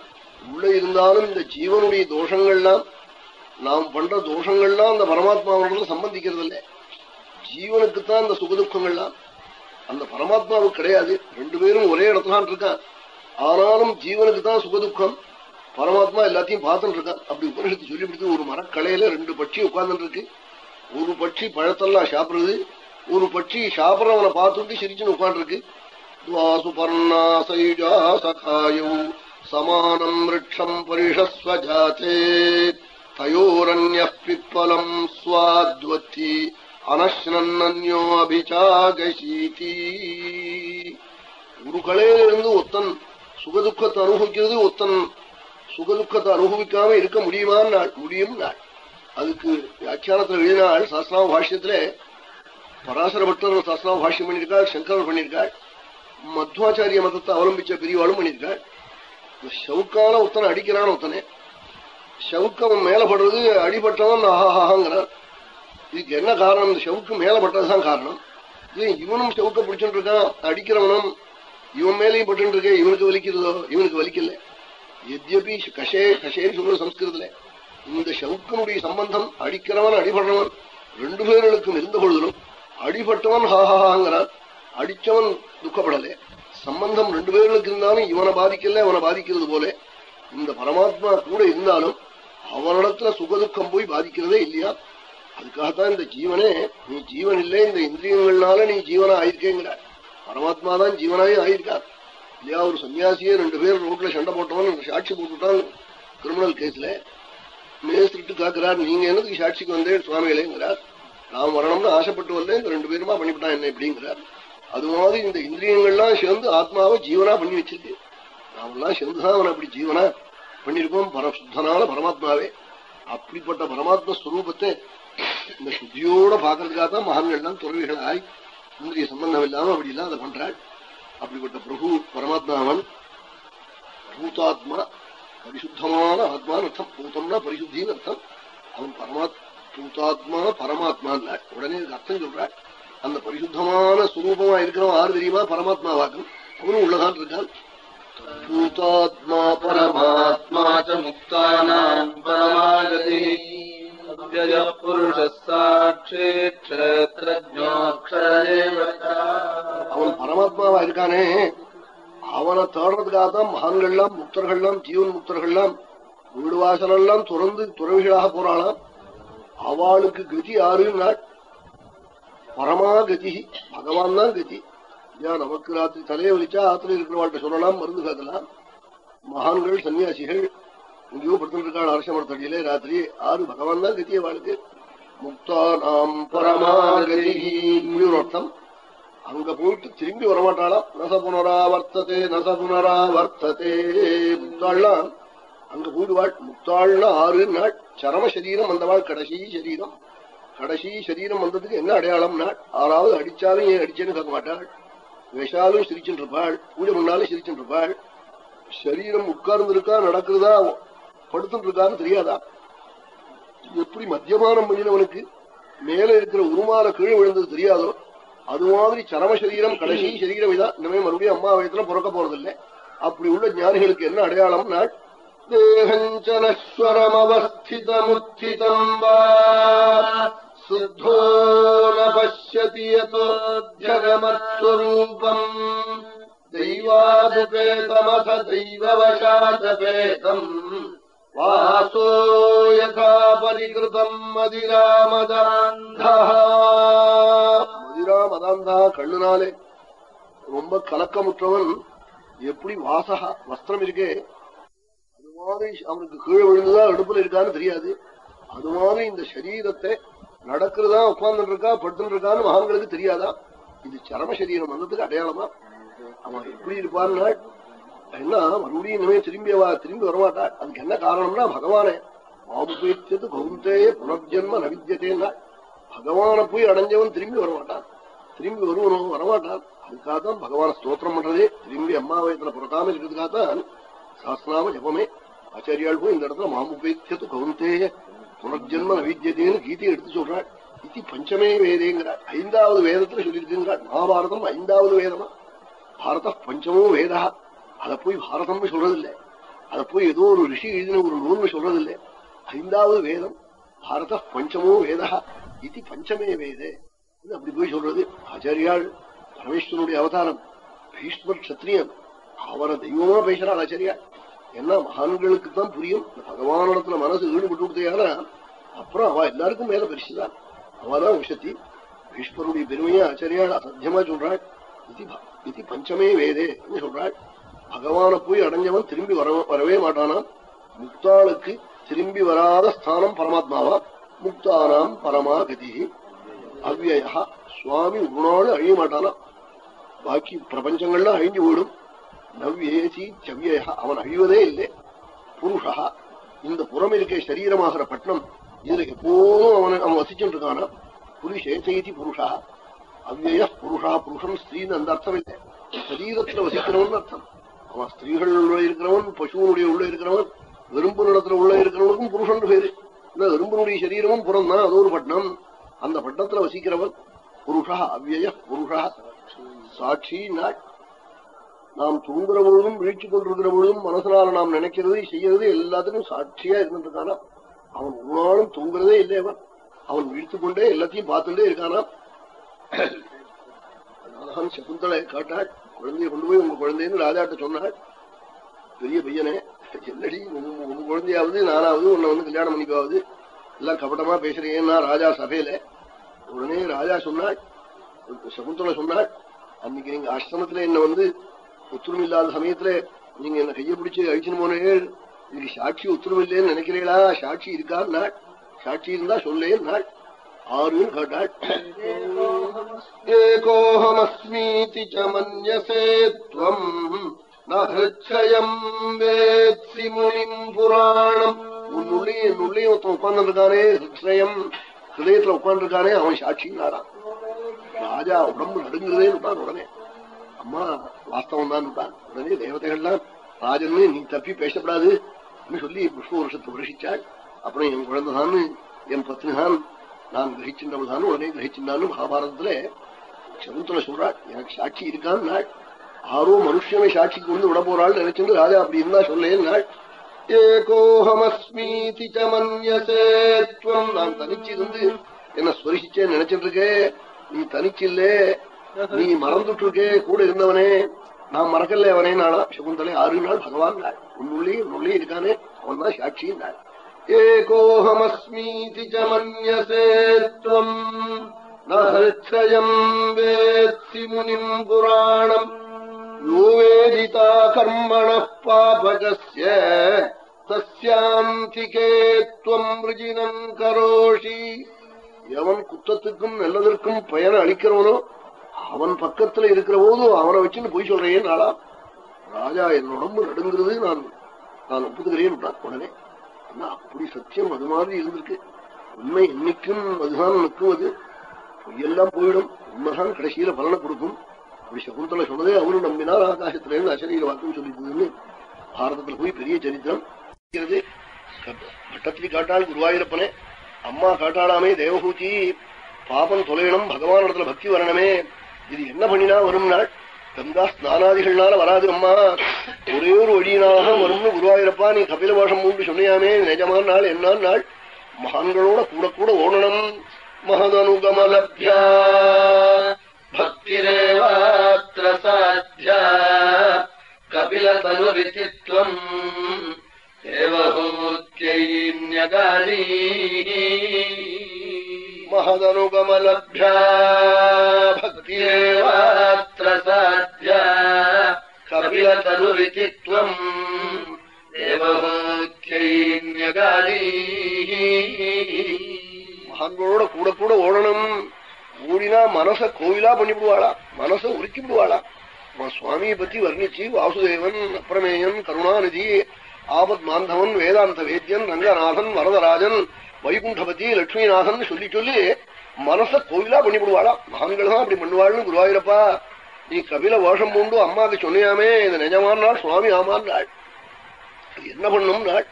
உள்ள இருந்தாலும் இந்த ஜீவனுடைய தோஷங்கள்லாம் நாம் பண்ற தோஷங்கள்லாம் அந்த பரமாத்மாவோட சம்பந்திக்கிறது இல்லை ஜீவனுக்குத்தான் இந்த சுகதுக்கங்கள்லாம். அந்த பரமாத்மாவுக்கு கிடையாது. ரெண்டு பேரும் ஒரே இடத்துல இருக்கான் ஆனாலும் ஜீவனுக்கு தான் சுகதுக்கம். பரமாத்மா எல்லாத்தையும் பார்த்துட்டு இருக்கான் அப்படி உபனிஷத்து சொல்லிவிடுத்து ஒரு மரக்கலையில ரெண்டு பட்சி உட்கார்ந்துட்டு இருக்கு. ஒரு பட்சி பழத்தெல்லாம் சாப்பிடுறது ஒரு பட்சி சாப்பிடறவனை பார்த்துட்டு சிரிச்சுன்னு உட்காந்துருக்கு சமானம் ரிட்சம் பரிஷஸ்வஜாத்தே. தயோரண்ய பிப்பலம் ஸ்வாத்வத்தி அனஸ்னன்யோ அபிச்சாகசீதி ஒரு கலையிலிருந்து ஒத்தன் சுகதுக்கத்தை அனுபவிக்கிறது ஒத்தன். சுகதுக்கத்தை அனுபவிக்காம இருக்க முடியுமான்னு நாள் முடியும் நாள். அதுக்கு வியாக்கியானத்தில் எழுதினாள் சாஸ்திரா பாஷ்யத்துல பராசர பட்டர் சாஸ்திரா பாஷ்யம் பண்ணியிருக்காள் சங்கரன் பண்ணியிருக்காள் மத்வாச்சாரிய மதத்தை அவலம்பிச்ச பிரிவாளும் பண்ணியிருக்காள் ஷவுக்கால ஒத்தனை அடிக்கிறான் ஒத்தனை. ஷவுக்கம் மேலப்படுறது அடிபட்டவன் ஆஹாஹாங்கிறான் இதுக்கு என்ன காரணம்? இந்த ஷவுக்கு மேலப்பட்டதுதான் காரணம். ஏன் இவனும் செவுக்க பிடிச்சுட்டு இருக்கான்? அடிக்கிறவனும் இவன் மேலையும் பட்டு இருக்க இவனுக்கு வலிக்கிறதோ இவனுக்கு வலிக்கல. எத்யபி கஷே கஷேன்னு சொல்ற சம்ஸ்கிருதத்துல இந்த செவுக்கனுடைய சம்பந்தம் அடிக்கிறவன் அடிபடுறவன் ரெண்டு பேர்களுக்கும் இருந்த பொழுதிலும் அடிபட்டவன் ஹாஹாங்கிறான் அடிச்சவன் துக்கப்படல. சம்பந்தம் ரெண்டு பேர்களுக்கு இருந்தாலும் இவனை பாதிக்கல அவனை பாதிக்கிறது போல. இந்த பரமாத்மா கூட இருந்தாலும் அவனிடத்துல சுகதுக்கம் போய் பாதிக்கிறதே இல்லையா? அதுக்காகத்தான் இந்த ஜீவனே நீ ஜீவன் இல்லை இந்த இந்திரியங்கள்னால நீ ஜீவனா ஆயிருக்கேங்கிறார் பரமாத்மா தான் ஜீவனாயே ஆயிருக்கார். இல்லையா ஒரு சன்னியாசியே ரெண்டு பேர் ரோட்ல சண்டை போட்டவன் சாட்சி போட்டுட்டான் கிரிமினல் கேஸ்ல மேஸ்திரிட்டு காக்குறார் நீங்க என்னதுக்கு சாட்சிக்கு வந்தேன் சுவாமிகளேங்கிறார். நான் வரணும்னு ஆசைப்பட்டு வரல இந்த ரெண்டு பேருமா பண்ணிவிட்டான் என்ன எப்படிங்கிறார் அது மாதிரி இந்த இந்திரியங்கள்லாம் சேர்ந்து ஆத்மாவை ஜீவனா பண்ணி வச்சிருக்கு. நாமெல்லாம் சேர்ந்துதான் அவன் அப்படி ஜீவனா பண்ணிருக்கோம் பரசுத்தனான பரமாத்மாவே. அப்படிப்பட்ட பரமாத்ம ஸ்வரூபத்தை இந்த சுத்தியோட பாக்குறதுக்காக தான் மகான்கள்லாம் துறவிகளாய் இந்திரிய சம்பந்தம் இல்லாம அப்படி எல்லாம் அதை பண்றாள். அப்படிப்பட்ட பிரபு பரமாத்மாவன் பூதாத்மா பரிசுத்தமான ஆத்மான்னு அர்த்தம். பூத்தம்னா பரிசுத்தின்னு அர்த்தம். அவன் பரமாத் பூதாத்மா பரமாத்மான் உடனே அர்த்தம் சொல்றாள். அந்த பரிசுத்தமான சுரூபமா இருக்கிறவன் ஆறு தெரியுமா? பரமாத்மாவாக்கும் அவனும் உள்ளதான் இருக்கான். பூதாத்மா பரமாத்மா முக்தானாம் பரமாகதே. புருஷாட்சி அவன் பரமாத்மாவா இருக்கானே. அவனை தேடுறதுக்காக தான் மகான்கள்லாம் முக்தர்கள்லாம் ஜீவன் முக்தர்கள்லாம் வீடு வாசலெல்லாம் துறந்து துறவிகளாக போறாளாம். அவளுக்கு கதி யாருன்னா? பரமா கதி. பகவான் தான் கதி. ஏன் நமக்கு ராத்திரி தலையை வலிச்சா ஆத்துல இருக்கிறவாள்கிட்ட சொல்லலாம் மருந்து காத்தலாம் மகான்கள் சன்னியாசிகள் எங்கேயோ படுத்துருக்காள் அரசமரத்தடியில ராத்திரி ஆறு பகவான் தான் கத்திய வாழ்க்கை. முக்தா நாம் பரமாகதி அர்த்தம் அங்க போயிட்டு திரும்பி வரமாட்டாளாம். நச புனராவர்த்ததே நச புனராவர்த்ததே. முக்தாள்லாம் அங்க போயிடுவாள். முக்தாள்னா ஆறு நாள். சரம சரீரம் வந்தவாள் கடைசி சரீரம். கடைசி சரீரம் வந்ததுக்கு என்ன அடையாளம் நாள் ஆறாவது அடிச்சாலும் ஏன் அடிச்சேன்னு கேட்க மாட்டாள். விஷாலும் சிரிச்சுட்டு இருப்பாள். பூஜை பண்ணாலும் சிரிச்சுட்டு இருப்பாள். சரீரம் உட்கார்ந்து இருக்கா நடக்குதா படுத்துட்டு இருக்கான்னு தெரியாதா? எப்படி மத்தியமானம் பண்ணினவனுக்கு மேல இருக்கிற உருமால கீழே விழுந்தது தெரியாதோ? அது மாதிரி சரம சரீரம் கடைசி சரீரம் இதான். இனிமே மறுபடியும் அம்மா வயத்துல பிறக்க போறதில்லை. அப்படி உள்ள ஞானிகளுக்கு என்ன அடையாளம்? நாள் தேகஞ்சனஸ்வரமவஸ்திதமுத்திதம் வா சுத்தோ ந பசியதி யதோ ஜகமத்ஸ்வரூபம் தெய்வாதுபேதமத தெய்வவசாதபேதம் வாசோ யதா பரிகிருதம் மதிராமதாந்தா மதிராமதாந்தா கண்ணுனாலே ரொம்ப கலக்கமுற்றவன் எப்படி வாசகா வஸ்திரம் இருக்கே அது மாதிரி அவனுக்கு கீழே விழுந்துதா அடுப்புல இருக்கான்னு தெரியாது. அது மாதிரி இந்த சரீரத்தை நடக்கிறதா உட்கார்ந்துட்டு இருக்கா படுத்துட்டு இருக்கான்னு மகான்களுக்கு தெரியாதா? இது சரம சரீரம் வந்ததுக்கு அடையாளமா? அவன் எப்படி இருப்பான்னு என்ன மறுபடியும் இனிமே திரும்பி அவ திரும்பி வரமாட்டா அதுக்கு என்ன காரணம்னா பகவானே மாபுபேச்சது கௌந்தேய புனர்ஜென்ம நவித்தியதேன்னா பகவான போய் அடைஞ்சவன் திரும்பி வரமாட்டான் திரும்பி வருவனும் வரமாட்டான். அதுக்காக தான் பகவான ஸ்தோத்திரம் பண்றதே. திரும்பி அம்மா வயத்துல புறக்காம இருக்கிறதுக்காக தான் சாஸ்திராம ஜபமே. ஆச்சாரியால் போய் இந்த இடத்துல மாமுபேச்சது கௌந்தேய புனர்ஜென்ம நவித்தியதேன்னு கீதையை எடுத்து சொல்றாள். இது பஞ்சமே வேதேங்கிறார் ஐந்தாவது வேதத்துல சொல்லியிருக்குங்கிறார் மகாபாரதம் ஐந்தாவது வேதமா? பாரத பஞ்சமோ வேதா? அதை போய் பாரதம்னு சொல்றதில்லை. அதை போய் ஏதோ ஒரு ரிஷி எழுதின ஒரு நூல்னு சொல்றதில்லை. ஐந்தாவது வேதம் பாரத பஞ்சமோ வேதா இது பஞ்சமே வேதே இது அப்படி போய் சொல்றது. ஆச்சாரியாள் பரமேஸ்வரனுடைய அவதாரம் பீஷ்மர் சத்திரியன் அவரை தெய்வமா பேசுறாள் ஆச்சாரியாள். என்ன மகான்களுக்கு தான் புரியும். இந்த பகவானிடத்துல மனசு ஈடுபட்டு கொடுத்தையால அப்புறம் அவ எல்லாருக்கும் மேல பரிசுதான். அவதான் விஷத்தி பீஷ்மருடைய பெருமையை ஆச்சாரியாள் அசத்தியமா சொல்றாள். இது பஞ்சமே வேதே சொல்றாள். பகவான போய் அடைஞ்சவன் திரும்பி வர வரவே மாட்டானா? முக்தாளுக்கு திரும்பி வராத ஸ்தானம் பரமாத்மாவா? முக்தானாம் பரமாகதி. அவ்யயா சுவாமி ஒரு நாள் அழிய மாட்டானா? பாக்கி பிரபஞ்சங்கள்லாம் அழிஞ்சு போயிடும். நவ்யேசி சவ்யா அவன் அழிவதே இல்லை. புருஷா இந்த புறம் இருக்க சரீரமாகிற பட்டணம் இதுல எப்போதும் அவன் அவன் வசிச்சுட்டு இருக்கானா புருஷேசி புருஷா. அவ்யய புருஷா புருஷன் ஸ்திரீன்னு அந்த அர்த்தம் இல்லை. சரீரத்துல வசிக்கிறவன் அர்த்தம். அவன் ஸ்திரீகளுடைய இருக்கிறவன் பசுவனுடைய உள்ள இருக்கிறவன் வெறும்பு நிலத்துல உள்ள இருக்கிறவனுக்கும் புருஷன் பேரு. இந்த வெறும்பனுடைய சரீரமும் புறம் தான் அது ஒரு பட்டணம் அந்த பட்டணத்துல வசிக்கிறவன் புருஷா அவ்யய புருஷா. சாட்சி நாட். நாம் தூங்குற பொழுதும் வீழ்ச்சி கொண்டிருக்கிற பொழுதும் மனசனால நாம் நினைக்கிறது செய்யறது எல்லாத்துக்கும் சாட்சியா இருந்திருக்கானா அவன் ஒரு நாளும் தூங்குறதே இல்லை அவன். அவன் வீழ்த்து கொண்டே எல்லாத்தையும் பார்த்துட்டே இருக்கானா? சகுந்தலை காட்டாள் குழந்தைய கொண்டு போய் உங்க குழந்தைன்னு ராஜாட்ட சொன்னாள் பெரிய பையனே என்னடி உங்க குழந்தையாவது நானாவது உன்னை வந்து கல்யாணம் பண்ணிக்காவது எல்லாம் கபடமா பேசுறீங்கன்னா ராஜா சபையில. உடனே ராஜா சொன்னாள் சகுந்தலை சொன்னாள் அன்னைக்கு நீங்க ஆசிரமத்துல என்ன வந்து உத்தரவு இல்லாத சமயத்துல நீங்க என்ன கைய பிடிச்சு அழிச்சுன்னு போனே இதுக்கு சாட்சி உத்தரவு இல்லைன்னு நினைக்கிறீங்களா? சாட்சி இருக்கான்னு சாட்சி இருந்தா சொல்லேன் நாள் ஆறுன்னு கேட்டாள் ஏகோஹமஸ்மீதி ச மன்யசே வேத்சி முனிம் புராணம் உன்னுள்ளே உள்ளே ஒருத்தன் உட்கார்ந்துருக்கானே ஹிருஷயம் ஹிருத்ரயம் ஹிருதயத்துல உட்கார்ந்து அவன் சாட்சிங்காரான் ராஜா உடம்பு நடுங்குறதே விட்டான் உடனே. அம்மா வாஸ்தவம் தான் விட்டான் உடனே தேவதைகள்லாம் ராஜன்னு நீ தப்பி பேசப்படாது. சொல்லி புஷ்ப வருஷத்தை வருஷிச்சாள் அப்புறம் என் குழந்தைதான் என் பத்னிதான் நான் கிரகிச்சின்றவள்தான் உடனே கிரகிச்சின்றான்னு மகாபாரதத்துல சகுந்தல சொல்றாள் எனக்கு சாட்சி இருக்கான்னு நாள் ஆரோ மனுஷனை சாட்சிக்கு வந்து விட போறாள் நினைச்சிருந்து ராஜா அப்படி இருந்தா சொல்லேன் நாள் ஏகோஹமஸ்மீதி மன்யசேத்வம் நான் தனிச்சு இருந்து என்ன ஸ்வரிசிச்சேன்னு நினைச்சிட்டு இருக்கே நீ தனிச்சில்லே. நீ மறந்துட்டு இருக்கே கூட இருந்தவனே. நான் மறக்கல அவனே நாளா சகுந்தலை ஆறு நாள் பகவான் நாள் உன்னுள்ளே உன்னுள்ளே இருக்கானே. அவன் தான் சாட்சியின் நாள் ஏகோஹமஸ்மீதி மன்யசேத்வம் நயம் வேத்தி முனிம் புராணம் யோவேதிதா கர்மண பாபகஸ்ய தஸ்யாந்திகே ரிஜினம் ருஜினம் கரோஷி எவன் குத்தத்துக்கும் நல்லதற்கும் பயனை அளிக்கிறவனோ அவன் பக்கத்துல இருக்கிற போது அவனை வச்சுன்னு போய் சொல்றேன் நாளா ராஜா என் உடம்பு நடுங்கிறது நான் நான் ஒப்புதுகிறேன் உடனே ஆனா அப்படி சத்தியம் அது மாதிரி இருந்திருக்கு. உண்மை என்னைக்கும் அதுதான் நிற்கும் அது பொய்யெல்லாம் போயிடும். உண்மைதான் கடைசியில பலனை கொடுக்கும். அப்படி சகுந்தலை சொன்னதே அவரும் நம்பினார் ஆகாசத்துல இருந்து அசரீர வாக்கும் சொல்லிக்குதுன்னு பாரதத்துல போய் பெரிய சரித்திரம் இருக்கிறது. பட்டத்திரி காட்டாள் குருவாயூரப்பனே அம்மா காட்டாளாமே தேவகூச்சி பாபம் தொலையணும் பகவான் இடத்துல பக்தி வரணுமே. இது என்ன பண்ணினா வரும் நாள்? கங்கா ஸ்நானாதிகள்னால வராது அம்மா. ஒரே ஒரு வழியினாக வரும்னு குருவாயிரப்பா நீ கபில பாஷம் மூன்று சொன்னியாமே நிஜமான நாள் என்ன நாள்? மகான்களோட கூட கூட ஓடணும் மகதனுகமலப்யா. பக்திரேவாத்திர சாத்தியா கபிலதனுவிதித்வம் தேவஹூத்யை மகதனுகமலப்யா भक्तिरेवात्र साध्या कपिलतनुरिचित्वम् देवहूत्यैन्यगारी மகான்களோட கூட கூட ஓடணும் ஓடினா மனச கோவிலா பண்ணிவிடுவாளா மனச உருக்கி விடுவாளா அவன் சுவாமியை பத்தி வர்ணிச்சு வாசுதேவன் அப்பிரமேயன் கருணாநிதி ஆபத் மாந்தவன் வேதாந்த வேத்தியன் ரங்கநாதன் வரதராஜன் வைகுண்டபதி லட்சுமிநாதன் சொல்லி சொல்லி மனச கோயிலா பண்ணி விடுவாளாம் மகான்கள் அப்படி பண்ணுவாள்னு குருவாயிரப்பா. நீ கபில வேஷம் பூண்டு அம்மாவுக்கு சொன்னியாமே இது நிஜமான நாள் சுவாமி ஆமான் நாள் என்ன பண்ணும் நாள்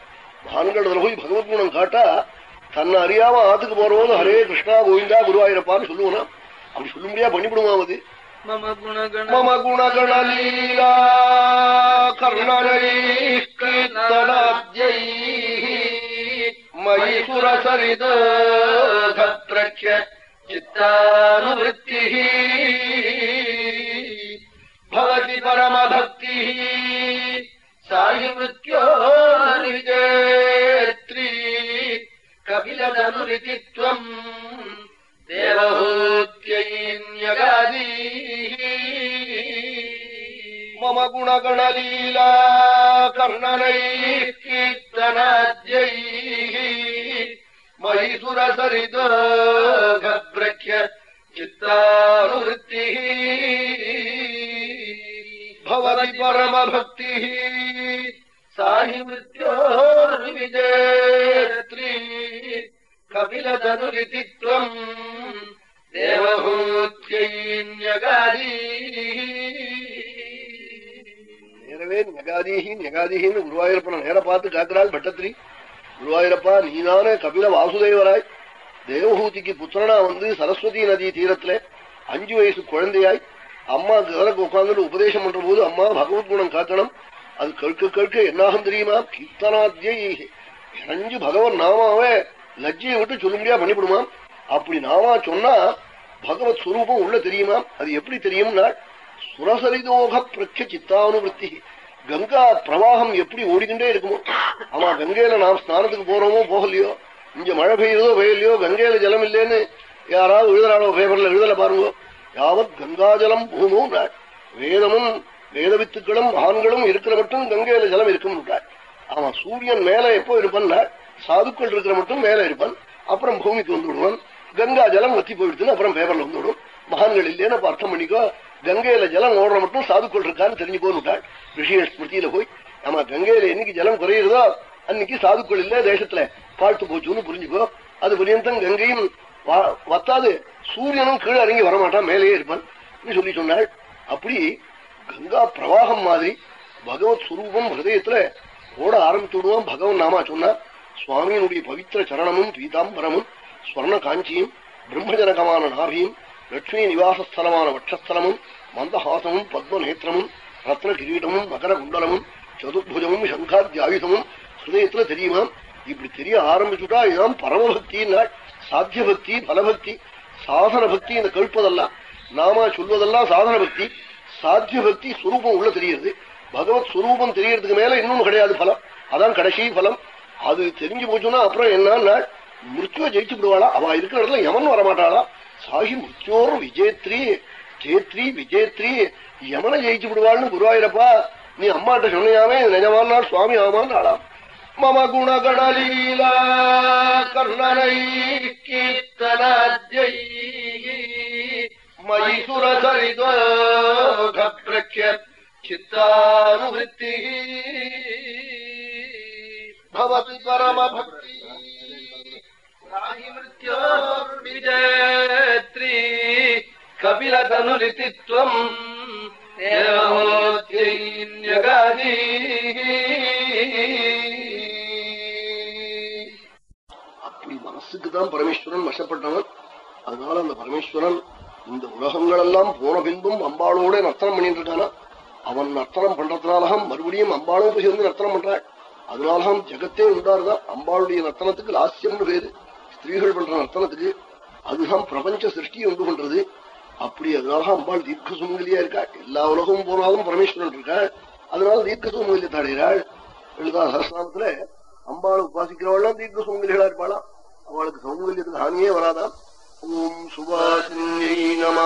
மகான்கள் போய் பகவத் குணம் காட்டா தன்னை அறியாம ஆத்துக்கு போறவோது ஹரே கிருஷ்ணா கோவிந்தா குருவாயிரப்பான்னு சொல்லுவோனா? அப்படி சொல்ல முடியா? பண்ணிவிடுமாவது மம குணகணலீலா கர்ணலை மயீபுரசரிதோக்ஷ சித்தானுவத்தி பவதி பரமபக்தி சாயுமிருத்யோ நிஜேத்ரி கபிலதனுரிதித்வம் தேவஹூத்யைன்யகாதீ பரமகுணகணலீலா கர்ணனை கீர்த்தனாஜ்யை. மைசுர சரித கப்ரக்ய சித்தானுவத்தி பவதி பரமபக்தி. சாஹி விஜயத்ரி கபிலதனுரிதித்வம் தேவஹூத்யைன்யகாரீ எனவே நெகாதீகி நெகாதீகின்னு குருவாயூரப்பனை நேர பார்த்து காக்கிறாள் பட்டத்திரி. குருவாயூரப்பா நீதானே கபில வாசுதேவராய். தேவஹூதிக்கு புத்திரனா வந்து சரஸ்வதி நதி தீரத்துல அஞ்சு வயசு குழந்தையாய். அம்மா கவலக்கு உட்கார்ந்துட்டு உபதேசம் பண்ற போது அம்மா பகவத் குணம் காக்கணும் அது கேட்க கேட்க என்னாகும் தெரியுமா? கீர்த்தனாத்தியை இணைஞ்சு பகவன் நாமாவே லஜ்ஜியை விட்டு சொல்ல முடியா பண்ணிவிடுமாம். அப்படி நாமா சொன்னா பகவத் சுரூபம் உள்ள தெரியுமா அது எப்படி தெரியும்னா சுரசரிதோக பிரச்ச சித்தானுவத்தி கங்கா பிரவாகம் எப்படி ஓடிக்கிட்டே இருக்குமோ? ஆமா கங்கையில நாம் ஸ்நானத்துக்கு போறோமோ போகலையோ? இங்க மழை பெய்யுதோ பெய்யலையோ கங்கையில ஜலம் இல்லைன்னு யாராவது எழுதுறாளோ பேப்பர்ல எழுதல பாருங்க. யாவத் கங்காஜலம் பூமோ வேதமும் வேத வித்துக்களும் மகான்களும் இருக்கிற மட்டும் கங்கையில ஜலம் இருக்கும் ஆமா சூரியன் மேல எப்போ இருப்பான் சாதுக்கள் இருக்கிற மட்டும் மேல இருப்பான். அப்புறம் பூமிக்கு வந்து விடுவான் கங்கா ஜலம் வத்தி போயிடுச்சுன்னு அப்புறம் பேப்பர்ல வந்துவிடும். மகான்கள் இல்லைன்னு அர்த்தம் பண்ணிக்கோ. கங்கையில ஜலம் ஓடுற மட்டும் சாதுக்கள் இருக்கான்னு தெரிஞ்சு போனுட்டாள் ரிஷிகள் ஸ்மிருதியில போய் ஆமா கங்கையில என்னைக்கு ஜலம் குறையுறதோ அன்னைக்கு சாதுக்கள் இல்ல தேசத்துல பாழ்த்து போச்சுன்னு புரிஞ்சுக்கோ. அது பரியந்தம் கங்கையும் வத்தாது. சூரியனும் கீழே இறங்கி வரமாட்டான் மேலேயே இருப்பான். சொல்லி சொன்னாள். அப்படி கங்கா பிரவாகம் மாதிரி பகவத் சுரூபம் ஹிருதயத்துல ஓட ஆரம்பித்து விடுவான் பகவன் நாமா சொன்னார். சுவாமியினுடைய பவித்திர சரணமும் பீதாம்பரமும் ஸ்வர்ண காஞ்சியும் பிரம்மஜனகமான நாபியும் லட்சுமி நிவாசஸ்தலமான வட்சஸ்தலமும் மந்தஹாசமும் பத்மநேத்திரமும் ரத்ன கிரீடமும் மகர குண்டலமும் சதுர்புஜமும் சங்காத்தியாயுதமும் ஹிருதயத்துல தெரியுமா இப்படி தெரிய ஆரம்பிச்சுட்டா இதுதான் பரமபக்தி சாத்திய பக்தி பலபக்தி சாதன பக்தி இந்த கேட்பதெல்லாம் நாம சொல்வதெல்லாம் சாதன பக்தி சாத்திய பக்தி சுரூபம் உள்ள தெரியுது பகவத் சுரூபம் தெரியறதுக்கு மேல இன்னும் கிடையாது பலம் அதான் கடைசி பலம் அது தெரிஞ்சு போச்சுன்னா அப்புறம் என்னன்னா மிருத்துவ ஜெயிச்சு விடுவாளா அவ இருக்கிற இடத்துல யமன் வரமாட்டாளா சாகி மிருத்யோர் விஜயத்ரி ஜேத்ரி விஜயத்ரி யமனை ஜெயிச்சு விடுவாள்னு குருவாயிரப்பா நீ அம்மாட்ட சொன்னியாமே நிஜமான சுவாமி ஆமான் ஆளாம் மம குணகணலீலா கர்ணனை கீர்த்தனாத்யை மைசுர சரிதோக்ய சித்தானுவத்தி பவதி பரம பக்தி விஜயத்ரி கபிலதனுரிதித்வம் அப்படி மனசுக்கு தான் பரமேஸ்வரன் வசப்பட்டவன். அதனால அந்த பரமேஸ்வரன் இந்த உலகங்கள் எல்லாம் போன பின்பும் அம்பாளோட நர்த்தனம் பண்ணிட்டு இருக்கானா அவன் நர்த்தனம் பண்றதுனாலதான் மறுபடியும் அம்பாளும் போய் சேர்ந்து நர்த்தனம் பண்றாள். அதனாலதான் ஜெகத்தே உண்டாருதான். அம்பாளுடைய நர்த்தனத்துக்கு லாஸ்யம்னு பேரு. ஸ்திரீகள் பண்ற நர்த்தனத்துக்கு அதுதான் பிரபஞ்ச சிருஷ்டி உண்டு பண்றது அப்படி அதனால அம்பாள் தீர்க்க சுமங்கலியா இருக்கா? எல்லா உலகமும் போனாலும் பரமேஸ்வரன் இருக்கா? அதனால தீர்க்க சுமங்கலியத்தை தாடுகிறாள். எழுதா சகசிரத்துல அம்பாளை உபாசிக்கிறவள்லாம் தீர்க்க சுமங்கலிகளா இருப்பாளாம். அவளுக்கு சௌங்கல்யத்துக்கு ஹானியே வராதா? ஓம் சுவாசின்யை நம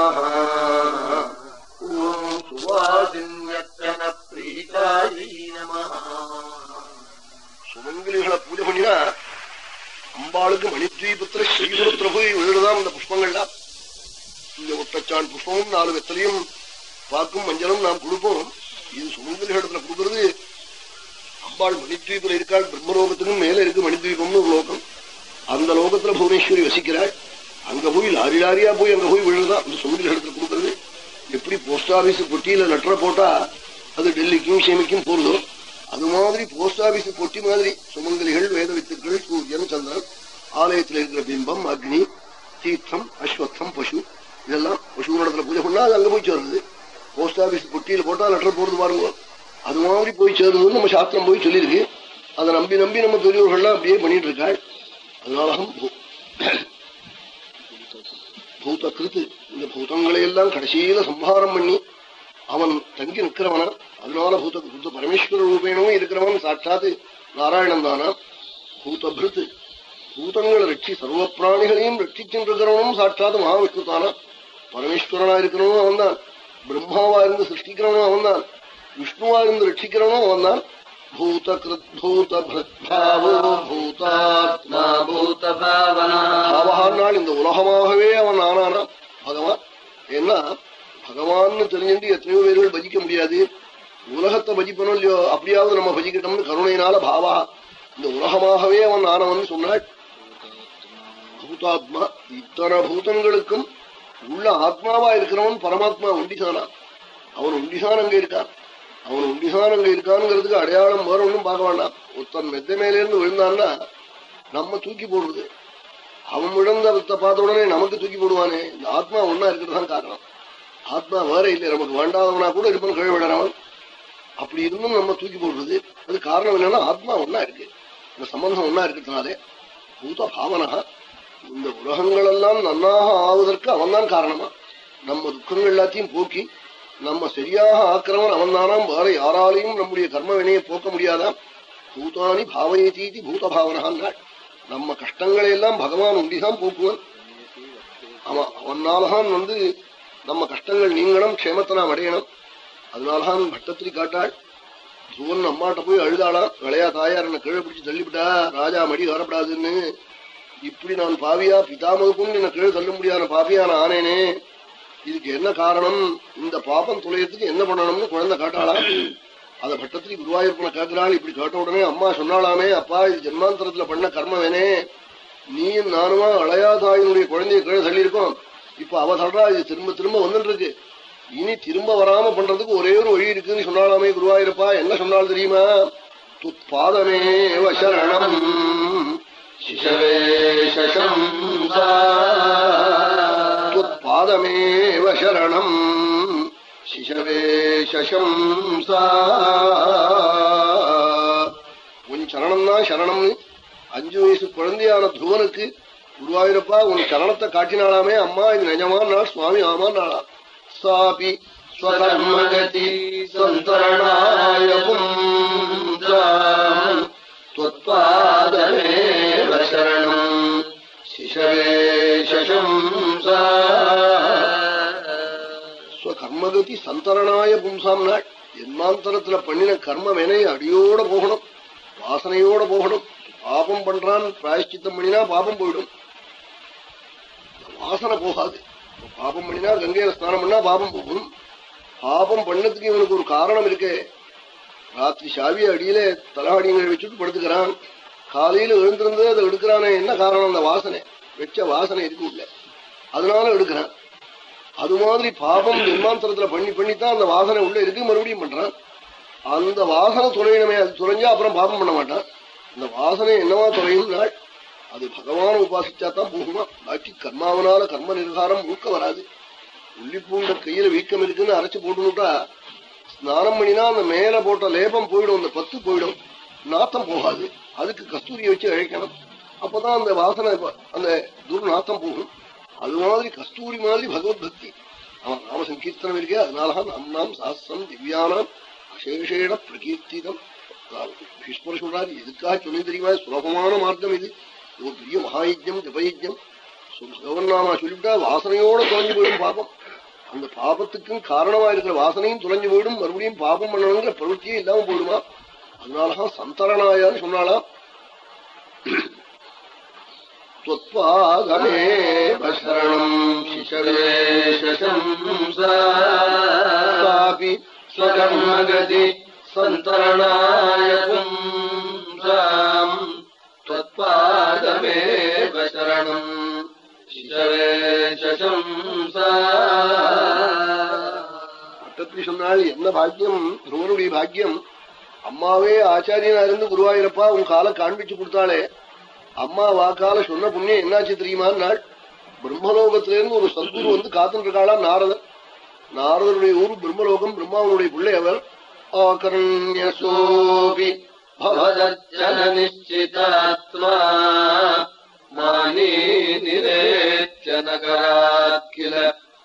ஓம் சுவாசின்யத்தன பிரீதாயை நம சுமங்கலிகளை பூஜை பண்ணினா அம்பாளுக்கு மணித்வீபத்துல ஸ்ரீபுத்திர போய் விழுதான் இந்த புஷ்பங்கள்லாம். இந்த ஒட்டச்சான் புஷ்பமும் நாலு வெத்தலையும் பாக்கும் மஞ்சளும் நாம் கொடுப்போம். இது சுமங்கலிகளிடத்துல கொடுக்கறது. அம்பாள் மணித்வீபில் இருக்காள் பிரம்மலோகத்துக்கும் மேல இருக்கு மணித்வீபம்னு ஒரு லோகம். அந்த லோகத்துல புவனேஸ்வரி வசிக்கிறாள். அங்க போய் லாரி லாரியா போய் அங்க போய் விழுதான் இந்த சுமங்கலிகளிடத்துல கொடுக்கறது. எப்படி போஸ்ட் ஆபீஸ் பொட்டியில லெட்டர் போட்டா அது டெல்லிக்கும் சேமிக்கும் போறதோ அது மாதிரி போஸ்ட் ஆபீஸ் பொட்டி மாதிரி சுமங்கலிகள் வேத வித்துக்கள் சூரியன் சந்திரன் ஆலயத்தில் இருக்கிற பிம்பம் அக்னி தீர்த்தம் அஸ்வத்தம் பசு இதெல்லாம் பசு நடத்துல பூஜை பண்ணா அது அங்க போய் சேருது. போஸ்ட் ஆபீஸ் பொட்டியில போட்டா லெட்டர் போடுறது பாருங்க. அது மாதிரி போய் சேருதுன்னு நம்ம சாஸ்திரம் போய் சொல்லியிருக்கு. அதை நம்பி நம்பி நம்ம பெரியவர்கள்லாம் அப்படியே பண்ணிட்டு இருக்காள் அதனாலதான் பூ- பூத கிருத்து. இந்த பூதங்களை எல்லாம் கடைசியில சம்ஹாரம் பண்ணி அவன் தங்கி நிற்கிறவனா அதனால பூத புத்த பரமேஸ்வர ரூபேணவும் இருக்கிறவன் சாட்சாத்து நாராயணன் தானா பூதபிருத் பூதங்களை ரட்சி சர்வ பிராணிகளையும் ரட்சிச்சுருக்கிறவனும் சாட்சாத்து மகாவிஷ்ணு தானா பரமேஸ்வரனா இருக்கிறவனும் அவன் தான் பிரம்மாவா இருந்து சிருஷ்டிக்கிறவனும் அவன் தான் விஷ்ணுவா இருந்து ரட்சிக்கிறவனும் அவன் தான் பூத கிருத் பூத பாவோ பூத பாவனா பாவகானால் இந்த உலகமாகவே அவன் ஆனானா பகவான் என்ன பகவான்னு தெரிஞ்சுட்டு எத்தனையோ பேர்கள் பஜிக்க முடியாது. உலகத்தை பஜிப்பனும் இல்லையோ அப்படியாவது நம்ம பஜிக்கிட்டோம்னு கருணையினால பாவா. இந்த உலகமாகவே அவன் ஆனவன் சொன்னாள். பூதாத்மா இத்தனை பூதங்களுக்கும் உள்ள ஆத்மாவா இருக்கிறவன் பரமாத்மா உண்டிசானா? அவன் உண்டிசான் அங்க இருக்கான். அவன் உண்டிசான் அங்க இருக்கான்ங்கிறதுக்கு அடையாளம் வேற ஒன்றும் பார்க்க வேண்டாம். ஒருத்தன் மெத்த மேல இருந்து விழுந்தான்னா நம்ம தூக்கி போடுறது. அவன் விழுந்த பார்த்த உடனே நமக்கு தூக்கி போடுவானே. இந்த ஆத்மா ஒன்னா இருக்கிறதுதான் காரணம். ஆத்மா வேற இல்லை. நமக்கு வேண்டாதவனா கூட இருப்பன் கீழே அப்படி இருந்தும் நம்ம தூக்கி போடுறது. அது காரணம் என்னன்னா ஆத்மா ஒன்னா இருக்கு. இந்த சம்பந்தம் ஒன்னா இருக்கிறதுனாலே பூத பாவனா இந்த உலகங்கள் எல்லாம் நன்னாக ஆவதற்கு அவன்தான் காரணமா. நம்ம துக்கங்கள் எல்லாத்தையும் போக்கி நம்ம சரியாக ஆக்கிரமன் அவன்தானாம். வேற யாராலையும் நம்முடைய கர்ம வினையை போக்க முடியாதாம் பூதானி பாவயதீதி பூத பாவனான் நம்ம கஷ்டங்களை எல்லாம் பகவான் உண்டிதான் போக்குவன். அவன் அவனாலதான் வந்து நம்ம கஷ்டங்கள் நீங்கணும் க்ஷேமத்தை நாம் அடையணும். அதனாலதான் பட்டத்திரி காட்டாள். துவன் அம்மாட்ட போய் அழுதாளாம். விளையா தாயார் என்ன கீழே பிடிச்சு தள்ளிவிட்டா ராஜா மடி வரப்படாதுன்னு. இப்படி நான் பாவியா பிதாமதுக்கும் என்ன கீழே தள்ள முடியாத பாவியான ஆனேனே. இதுக்கு என்ன காரணம்? இந்த பாப்பம் துளையத்துக்கு என்ன பண்ணணும்னு குழந்தை காட்டாளா? அதை பட்டத்திரி குருவாயூர்ப்பனை கேட்கிறாள் இப்படி கேட்ட உடனே அம்மா சொன்னாலாமே அப்பா இது ஜென்மாந்தரத்துல பண்ண கர்மம் வேணே நீயும் நானுமா அழையா தாயினுடைய குழந்தைய கீழே தள்ளியிருக்கோம். இப்ப அவ சொல்றா இது திரும்ப திரும்ப வந்துட்டு இருக்கு இனி திரும்ப வராம பண்றதுக்கு ஒரே ஒரு வழி இருக்குன்னு சொன்னாலாமே குருவாயிருப்பா. என்ன சொன்னாலும் தெரியுமா? துத்பாதமே வசரணம் சிசவே சசம் துத்பாதமே வசரணம் சிசவே சசம் உன் சரணம்னா சரணம்னு அஞ்சு வயசு குழந்தையான துவனுக்கு குருவாயூரப்பா உன் சரணத்தை காட்டினாலாமே அம்மா இது நிஜமான நாள் சுவாமி ஆமா நாளா சாபி स्वकर्मगति सन्तरणाय पुंसाम् त्वत्पादमेव शरणम् शिशवे शशंसा ஸ்வகர்மகதி சந்தரணாய பும்சாம் நாள் ஜென்மாந்தரத்துல பண்ணின கர்ம வினை அடியோட போகணும் வாசனையோட போகணும் பாபம் பண்றான் பிராயஷ்சித்தம் பண்ணினா பாபம் போயிடும் வாசனை போகாது. பாபம் பண்ணினா கங்கையில ஸ்நானம் பண்ணா பாபம் போகும். பாபம் பண்ணதுக்கு இவனுக்கு ஒரு காரணம் இருக்கு. ராத்திரி சாவி அடியில தலாடிங்களை வச்சுட்டு படுத்துக்கிறான். காலையில எழுந்திருந்து அதை எடுக்கிறானே என்ன காரணம்? அந்த வாசனை. வச்ச வாசனை இருக்கு இல்ல. அதனால எடுக்கிறான். அது மாதிரி பாபம் ஜென்மாந்தரத்துல பண்ணி பண்ணித்தான் அந்த வாசனை உள்ள இருக்கு மறுபடியும் பண்றான். அந்த வாசனை துறையினமே அது துறைஞ்சா அப்புறம் பாபம் பண்ண மாட்டான். இந்த வாசனை என்னவா துறையும் நாள் அது பகவான உபாசிச்சாதான் போகுமா? பாக்கி கர்மாவனால கர்ம நிர்காரம் மூக்க வராது. உள்ளிப்பூண்ட கையில வீக்கம் இருக்குன்னு அரைச்சு போட்டுனுட்டா ஸ்நானம் பண்ணினா அந்த மேல போட்ட லேபம் போயிடும் அந்த பத்து போயிடும். நாத்தம் போகாது. அதுக்கு கஸ்தூரியை வச்சு அழைக்கணும். அப்பதான் அந்த வாசனை அந்த துர்நாத்தம் போகும். அது மாதிரி கஸ்தூரி மாதிரி பகவத் பக்தி. அவன் நாம சங்கீர்த்தனம் இருக்கே அதனாலதான் நம் நாம் சாஸ்திரம் திவ்யானாம் அசேஷேட பிரகீர்த்திதம். பீஷ்மர் சொல்றாரு எதுக்காக சொல்லி தெரியுமா? சுலபமான மார்க்கம் இது. ஒரு பெரிய மகாயஜம் ஜபயஜம் பகவன் நாம சொல்லிவிட்டா வாசனையோட தொலைஞ்சு போயிடும் பாபம் அந்த பாபத்துக்கும் காரணமா இருக்கிற வாசனையும் தொலைஞ்சு போயிடும் மறுபடியும் பாபம் பண்ணணுங்கிற பிரவൃத்தியே இல்லாம போயிடுமா அதனாலதான் சந்தரணாயான்னு சொன்னாலாம் त्वत्पादमेव शरणम् शिशवे शशंसापि स्वकर्मगति सन्तरणाय पुंसाम् தமேவ சரணம் என்ன பாக்கியம்? ஒருவனுடைய பாக்கியம். அம்மாவே ஆச்சாரியனா இருந்து குருவாயிரப்பா உன் காலை காண்பிச்சு கொடுத்தாளே. அம்மா வாக்கால சொன்ன புண்ணியம் என்னாச்சு தெரியுமா? நாள் பிரம்மலோகத்திலிருந்து ஒரு சத்குரு வந்து காத்துருக்காளா நாரதர் நாரதருடைய ஊர் பிரம்மலோகம் பிரம்மாவனுடைய பிள்ளை அவர். ஆகரண்யசோபி. भवदर्जन निश्चितात्मा मानी निरेत्य नगरात् किल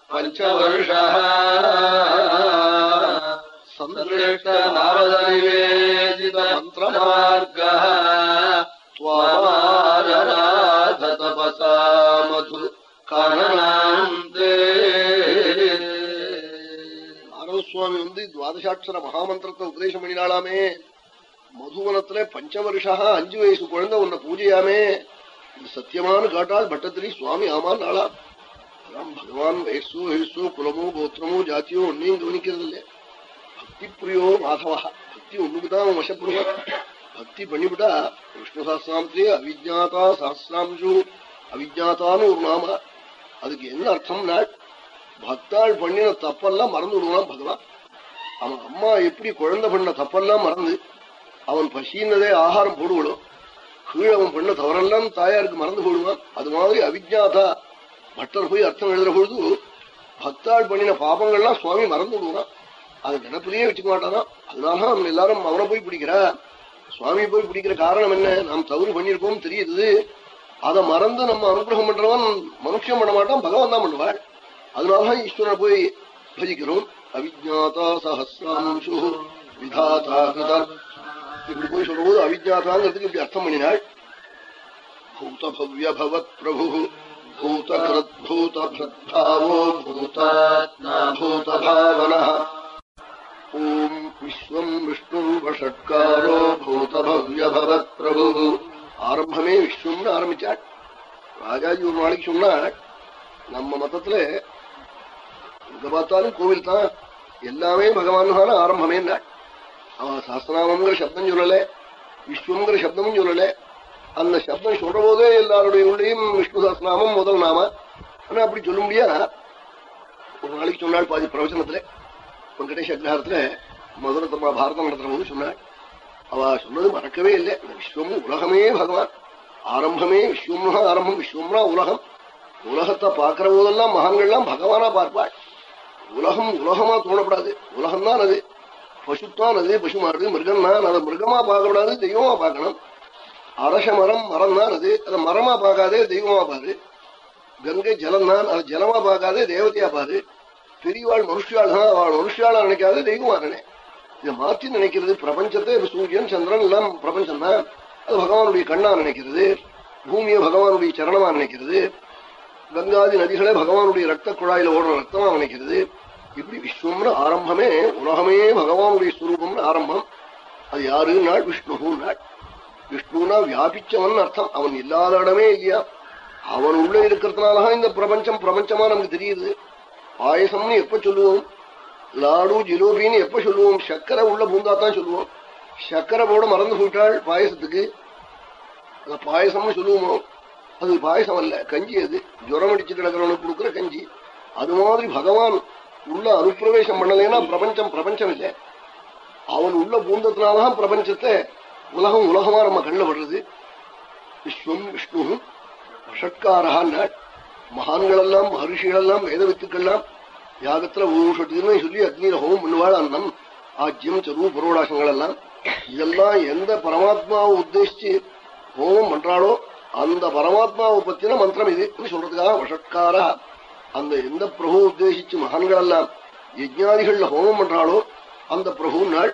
पञ्चवर्षः सन्दृष्ट नारदनिवेदित मन्त्रमार्गः त्वामारराध तपसा मधु काननान्ते நாரதசுவாமி வந்து துவாதசாட்சர மகாமந்திரத்தை உபதேசம் பண்ணினாலாமே மதுவனத்துல பஞ்ச வருஷா அஞ்சு வயசு குழந்தை உன்னை பூஜையாமே. இது சத்தியமானு காட்டால் பட்டத்திரி சுவாமி ஆமான் நாளா பகவான் வயசோ வயசோ குலமோ கோத்திரமோ ஜாத்தியோ ஒன்னையும் கவனிக்கிறது இல்லை பக்தி பிரியோ மாதவா. பக்தி ஒண்ணுக்குதான் அவன் வசப்படுவான். பக்தி பண்ணிவிட்டா விஷ்ணு சஹசிராமத்திலே அவிஜாதா சாஸ்திராம்சு. அவிஜாதான்னு ஒரு நாம. அதுக்கு என்ன அர்த்தம்னா பக்தாள் பண்ணின தப்பெல்லாம் மறந்து விடுவான் பகவான். அவன் அம்மா எப்படி குழந்தை பண்ண தப்பெல்லாம் மறந்து அவன் பசின்னதே ஆகாரம் போடுவடும் கீழே அவன் பண்ண தவறெல்லாம் தாயாருக்கு மறந்து போடுவான். அது மாதிரி அவிஜாதா. பட்டர் போய் அர்த்தம் எழுதுற பொழுது பக்தாள் பண்ணின பாபங்கள்லாம் சுவாமி மறந்து விடுவான். அதை நினப்பிலேயே வச்சுக்க மாட்டானா? அதனால நம்ம எல்லாரும் அவனை போய் பிடிக்கிற. சுவாமி போய் பிடிக்கிற காரணம் என்ன? நாம் தவறு பண்ணிருக்கோம் தெரியுது. அதை மறந்து நம்ம அனுகிரகம் பண்றவன் மனுஷன் பண்ண மாட்டான் பகவான் தான் பண்ணுவாள் அதனாலதான் ஈஸ்வரனை போய் பஜிக்கிறோம். அவிஜாதா சஹசிராம்சு விதாதா இப்படி போய் சொல்லும்போது அவிஜாதாங்கிறதுக்கு இப்படி அர்த்தம் பண்ணினாள் பூத பவ்ய பவத் பிரபு பூத கிருத் பூத பிரத்தாவோ பூத ஓம் விஸ்வம் விஷ்ணு வஷட்காரோ பூத பவ்ய பவத் பிரபு ஆரம்பமே விஷ்ணுன்னு ஆரம்பிச்சாள் ராஜாஜி ஒரு நாளைக்கு சொன்னாள் நம்ம மதத்துல எங்க பார்த்தாலும் கோவில் தான் எல்லாமே பகவான் ஆரம்பமே அவன் சாஸ்திராமங்கிற சப்தம் சொல்லல விஸ்வங்கிற சப்தமும் சொல்லல அந்த சப்தம் சொல்ற போதே எல்லாருடைய உள்ளேயும் விஷ்ணு சாஸ்திரநாமம் முதல் நாம ஆனா அப்படி சொல்ல முடியாதா ஒரு நாளைக்கு சொன்னாள் பாதி பிரவச்சனத்துல வெங்கடேஷ் அக்ரஹாரத்துல மதுரத்தம்மா பாரதம் நடத்துற போது சொன்னாள் அவ சொன்னது மறக்கவே இல்லை விஸ்வம் உலகமே பகவான் ஆரம்பமே விஸ்வம்னா ஆரம்பம் விஸ்வம்னா உலகம் உலகத்தை பார்க்கிற போதெல்லாம் மகன்கள்லாம் பகவானா பார்ப்பாள் உலகம் உலகமா தோணப்படாது உலகம் தான் அது பசுத்தான் அது பசு மாடு மிருகம்னா அதை மிருகமா பார்க்கக்கூடாது தெய்வமா பார்க்கணும். அரச மரம் மரம் தான் அது. அதை மரமா பார்க்காதே தெய்வமா பாரு. கங்கை ஜலம் தான். அதை ஜலமா பார்க்காதே தேவதையா பாரு. பெரியவாள் மனுஷியாள் தான். அவள் மனுஷியாளா நினைக்காது தெய்வமா நினை இதை மாற்றி நினைக்கிறது பிரபஞ்சத்தை சூரியன் சந்திரன் எல்லாம் பிரபஞ்சம் தான். அது பகவானுடைய கண்ணா நினைக்கிறது. பூமியை பகவானுடைய சரணமா நினைக்கிறது. கங்காதி நதிகளை பகவானுடைய ரத்த குழாயில ஓடுற ரத்தமா நினைக்கிறது. இப்படி விஸ்வம்னு ஆரம்பமே உலகமே பகவானுடைய ஸ்வரூபம்னு ஆரம்பம். அது யாரு நாள் விஷ்ணு நாள் விஷ்ணுனா வியாபிச்சவன் அர்த்தம். அவன் இல்லாத இடமே இல்லையா? அவன் உள்ள இருக்கிறதுனாலதான் இந்த பிரபஞ்சம் பிரபஞ்சமா நமக்கு தெரியுது. பாயசம்னு எப்ப சொல்லுவோம்? லாடு ஜிலோபின்னு எப்ப சொல்லுவோம்? சக்கரை உள்ள பூந்தாத்தான் சொல்லுவோம். சக்கரை போட மறந்து போயிட்டாள் பாயசத்துக்கு. அந்த பாயசம்னு சொல்லுவோமோ? அது பாயசம் அல்ல கஞ்சி அது. ஜுரம் அடிச்சு கிடக்கிறவனுக்கு கொடுக்குற கஞ்சி. அது மாதிரி பகவான் உள்ள அனுப்பிரவேசம் பண்ணலைன்னா பிரபஞ்சம் பிரபஞ்சம் இல்லை அவன் உள்ள பூந்தத்தினாலதான் பிரபஞ்சத்தை உலகம் உலகமா நம்ம கண்ணில் படுறது. விஸ்வம் விஷ்ணு வஷட்காரகான் மகான்கள் எல்லாம் மகர்ஷிகள் எல்லாம் வேத வித்துக்கள்லாம் யாகத்துல ஊஷட்டுன்னு சொல்லி அக்னியில ஹோமம் பண்ணுவாள். அன்னம் ஆஜ்யம் சரு புரோடாசங்கள் எல்லாம் இதெல்லாம் எந்த பரமாத்மாவை உத்தேசிச்சு ஹோமம் பண்றாளோ அந்த பரமாத்மாவை பத்தின மந்திரம் இது. சொல்றதுக்காக வஷட்காரா அந்த எந்த பிரபு உத்தேசிச்சு மகான்கள் எல்லாம் யஜ்ஞாதிகள்ல ஹோமம் பண்றாளோ அந்த பிரபு நாள்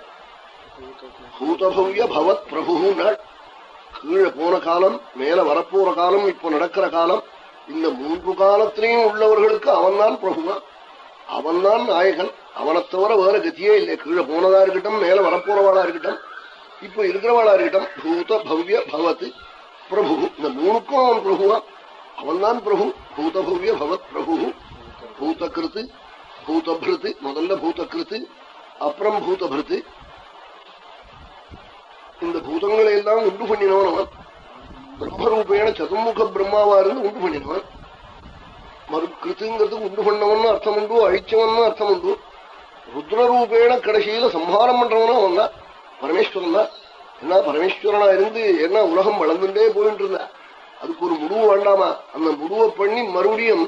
பூதபவ்ய பவத் பிரபு நாள் கீழே போன காலம் மேல வரப்போற காலம் இப்ப நடக்கிற காலம் இந்த மூன்று காலத்திலையும் உள்ளவர்களுக்கு அவன்தான் பிரபுவான் அவன் நாயகன். அவனை தவிர வேற கத்தியே இல்லை. கீழே போனதா இருக்கட்டும் மேல வரப்போறவாளா இருக்கட்டும் இப்ப இருக்கிறவாளா இருக்கட்டும் பூத பவ்ய பவத் பிரபு. இந்த மூணுக்கும் அவன் பிரபுவான் அவன்தான் பிரபு. பூதபவ்ய பவத் பிரபு. பூதகிருத்து பூதபிருத்து முதல்ல பூதகிருத்து அப்புறம் பூதபிருத்து. இந்த பூதங்களை எல்லாம் உண்டு பண்ணினவன் அவன். பிரம்மரூபேண சதுர்முக பிரம்மாவா இருந்து உண்டு பண்ணினவன். மறு கிருத்துங்கிறதுக்கு உண்டு பண்ணவன் அர்த்தம் உண்டு அழிச்சவன் அர்த்தம் உண்டு ருத்ரரூபேன கடைசியில சம்ஹாரம் பண்றவனும் அவன் தான் பரமேஸ்வரன் தான். என்ன பரமேஸ்வரனா இருந்து என்ன உலகம் வளர்ந்துட்டே போயிட்டு இருந்தா அதுக்கு ஒரு முடிவு வேண்டாமா? அந்த முடிவை பண்ணி மறுபடியும்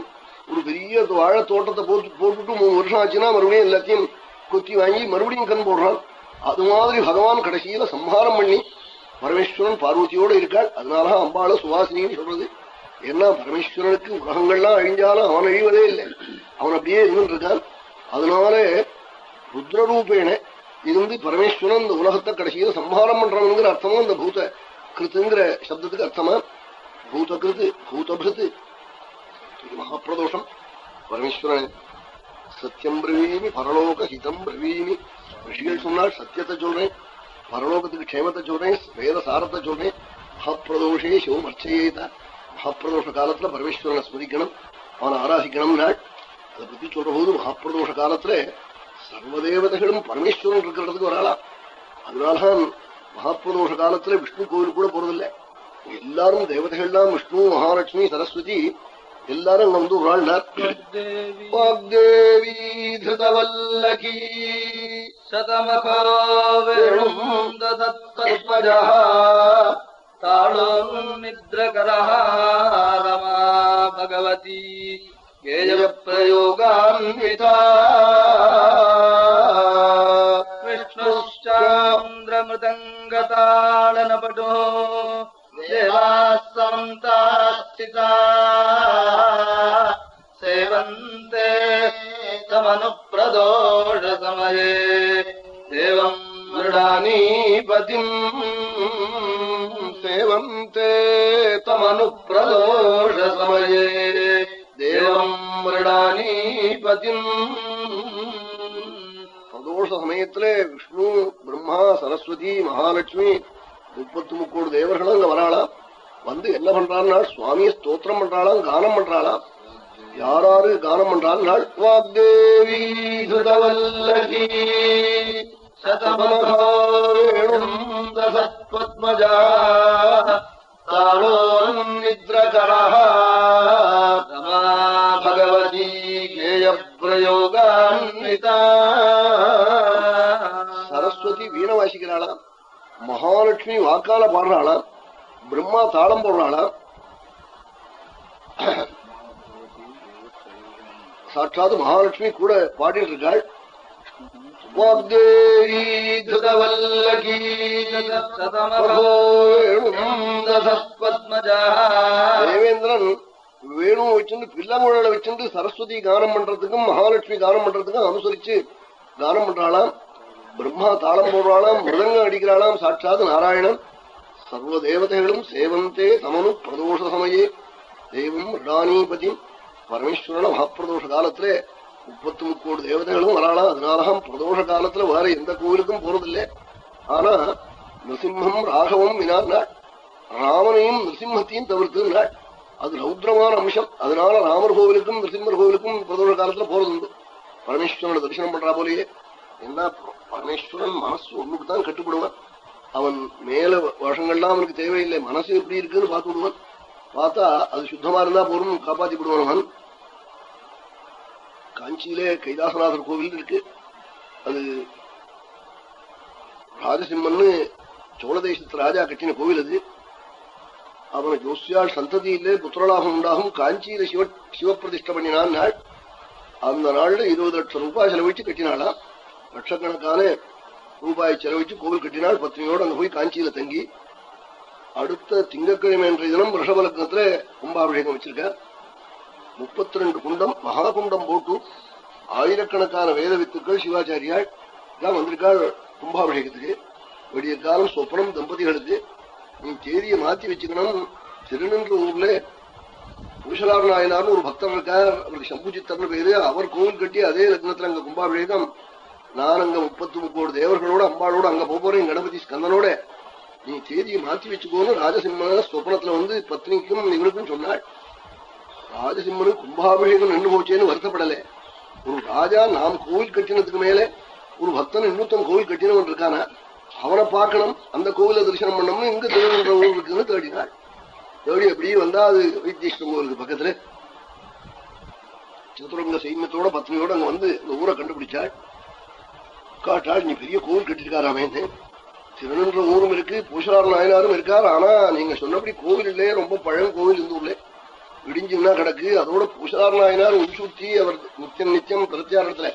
ஒரு பெரிய வாழை தோட்டத்தை போட்டு போட்டுட்டு மூணு வருஷம் ஆச்சுன்னா மறுபடியும் எல்லாத்தையும் கொத்தி வாங்கி மறுபடியும் கண் போடுறான். அது மாதிரி பகவான் கடைசியில சம்ஹாரம் பண்ணி பரமேஸ்வரன் பார்வதியோட இருக்காள் அதனால அம்பாள சுவாசினின்னு சொல்றது. ஏன்னா பரமேஸ்வரனுக்கு உலகங்கள்லாம் அழிஞ்சாலும் அவன் அழிவதே இல்லை. அவன் அப்படியே இருந்துட்டு இருக்கான் அதனால ருத்ரரூபேன இருந்து பரமேஸ்வரன் இந்த உலகத்தை கடைசியில சம்ஹாரம் பண்றவனுங்கிற அர்த்தமும் இந்த பூத கிருத்துங்கிற சப்தத்துக்கு அர்த்தமா? பூதகிருது பூதபிருது இது மகாபிரதோஷம் பரமேஸ்வரன் சத்தியம் பிரவீமி பரலோக ஹிதம் பிரவீமி ரிஷிகள் சொன்னால் சத்தியத்தை சொல்றேன் பரலோகத்துக்கு க்ஷேமத்தை சொல்றேன் வேத சாரத்தை சொல்றேன். மகாப்பிரதோஷே சிவம் அர்ச்சையேத மகாப்பிரதோஷ காலத்துல பரமேஸ்வரனை ஸ்மரிக்கணும் அவனை ஆராதிக்கணும் நாள் அதை பத்தி சொல்ற போது மகாப்பிரதோஷ காலத்துல சர்வதேவதைகளும் பரமேஸ்வரன் இருக்கிறதுக்கு வராலாம் அதனால்தான் மகாப்பிரதோஷ காலத்துல விஷ்ணு கோவில் கூட போறதில்லை. எல்லாரும் தேவதைகள்லாம் விஷ்ணு மகாலட்சுமி சரஸ்வதி எல்லாரும் அங்க வந்து வாழ்ந்தார். வாக்தேவி. திருதவல்லகி. சதமகாவேணும் தத்பஜா தாளம் நித்ரகரமா பகவதி. கேய பிரயோகான்விதா விஷ்ணுஷ்டாந்திரமிருதங்கதாளனபடோ समन्तास्थिता सेवन्ते तमनुप्रदोषसमये देवम् मृडानीपतिम् சேவந்தே तमनुप्रदोषसमये देवम् मृडानीपतिम् பிரதோஷ சமயத்துல விஷ்ணு பிரம்மா சரஸ்வதி மகாலட்சுமி முப்பத்தி முக்கோடு தேவர்களும் அங்க வராளாம் வந்து என்ன பண்றான்னா சுவாமிய ஸ்தோத்திரம் பண்றாளாம் கானம் பண்றாளாம். யாராரு கானம் பண்றாள் வாக்தேவி சுதவல்லகி சதமகாவேணும் தசத்வத்மஜா தாளோன் நித்ரகரா பகவதி கேய பிரயோகான்விதா சரஸ்வதி வீண வாசிக்கிறாளாம். மகாலட்சுமி வாக்கால பாடுறாளாம் பிரம்மா தாளம் போடுறாளாம் சாட்சாத் மகாலட்சுமி கூட பாடிட்டு இருக்காள். தேவேந்திரன் வேணு வச்சுட்டு பிள்ளமுழலை வச்சுட்டு சரஸ்வதி கானம் பண்றதுக்கும் மகாலட்சுமி கானம் பண்றதுக்கும் அனுசரிச்சு கானம் பண்றாளாம். பிரம்மா தாளம் போடுறாளாம் மிருதங்கம் அடிக்கிறாளாம் சாட்சாத் நாராயணன். சர்வ தேவதைகளும் சேவந்தே தமனு பிரதோஷ சமயே. தெய்வம் ரிடானீபதி பரமேஸ்வரன மகாப்பிரதோஷ காலத்துல முப்பத்தி முக்கோடு தேவதைகளும் வராளாம் அதனாலதான் பிரதோஷ காலத்துல வேற எந்த கோவிலுக்கும் போறதில்லை. ஆனா நரசிம்மம் ராகவம் வினாடினாள். ராமனையும் நரசிம்மத்தையும் தவிர்த்துனாள் அது ரௌத்ரமான அம்சம். அதனால ராமர் கோவிலுக்கும் நரசிம்மர் கோவிலுக்கும் பிரதோஷ காலத்துல போறது உண்டு பரமேஸ்வரனை தரிசனம் பண்றா போலயே. என்ன பரமேஸ்வரன் மனசு ஒண்ணுக்கு தான் கட்டுப்படுவான். அவன் மேல வருஷங்கள்லாம் அவனுக்கு தேவையில்லை. மனசு எப்படி இருக்குன்னு பார்த்து விடுவான் பார்த்தா அது சுத்தமா இருந்தா போரும் காப்பாத்தி விடுவான் அவன். காஞ்சியிலே கைலாசநாதர் கோவில் இருக்கு. அது ராஜசிம்மன்னு சோழ தேசத்து ராஜா கட்டின கோவில் அது. அவன ஜோசியால் சந்ததியிலே புத்திரலாபம் உண்டாகும். காஞ்சியில சிவ சிவப்பிரதிஷ்ட பண்ணினான். நாள் அந்த நாள்ல இருபது லட்சம் ரூபாய் செலவழிச்சு கட்டினாலாம் லட்சக்கணக்கான ரூபாய் செலவழிச்சு கோவில் கட்டினாள் பத்னியோடு அங்க போய் காஞ்சியில தங்கி அடுத்த திங்கக்கிழமை என்ற தினம் ரிஷபலக்னத்துல கும்பாபிஷேகம் வச்சிருக்க முப்பத்தி ரெண்டு குண்டம் மகா குண்டம் போட்டு ஆயிரக்கணக்கான வேத வித்துக்கள் சிவாச்சாரியாள் தான் வந்திருக்காள் கும்பாபிஷேகத்துக்கு. வெடிய காலம் சொப்பனம் தம்பதிகளுக்கு நீ தேதியை மாத்தி வச்சுக்கணும். திருநின்ற ஊர்ல பூஷலார் நாயனார்னு ஒரு பக்தர் இருக்கார். அவருக்கு சம்புஜித்தர்னு பேரு. அவர் கோவில் கட்டி அதே லக்னத்துல அங்க கும்பாபிஷேகம் நான் அங்க முப்பத்தி முப்போடு தேவர்களோட அம்பாளோட அங்க போறேன் கணபதி ஸ்கந்தனோட. நீ தேதியை மாத்தி வச்சுக்கோன்னு ராஜசிம்மன சொப்பனத்துல வந்து பத்னிக்கும் இவனுக்கும் சொன்னாள். ராஜசிம்மனு கும்பாபிஷேகம் நின்று போச்சேன்னு வருத்தப்படல. ஒரு ராஜா நாம் கோவில் கட்டினதுக்கு மேல ஒரு பக்தன் இன்னொருத்தன் கோவில் கட்டினவன் இருக்கானா? அவனை பார்க்கணும் அந்த கோவில தரிசனம் பண்ணணும் இங்க திருவன்ற ஊர் இருக்குன்னு தேடினாள். தேடி அப்படியே வந்தா அது வைத்தீஸ்வரம் கோவிலுக்கு பக்கத்துல. சதுரங்க சைன்யத்தோட பத்னியோட அங்க வந்து இந்த ஊரை கண்டுபிடிச்சாள். காட்டாள் நீ பெரிய கோவில் கட்டிருக்காராமேன்னு திருநன்ற ஊரும் இருக்கு பூசலார் நாயனாரும் இருக்கார். ஆனா நீங்க சொன்னபடி கோவில் இல்லையே ரொம்ப பழம் கோவில் இந்த ஊர்ல. இடிஞ்சுன்னா கிடக்கு. அதோட பூசலார் நாயனார் உன்சூத்தி அவர் நித்தியம் நித்தியம் பிரச்சாரத்துல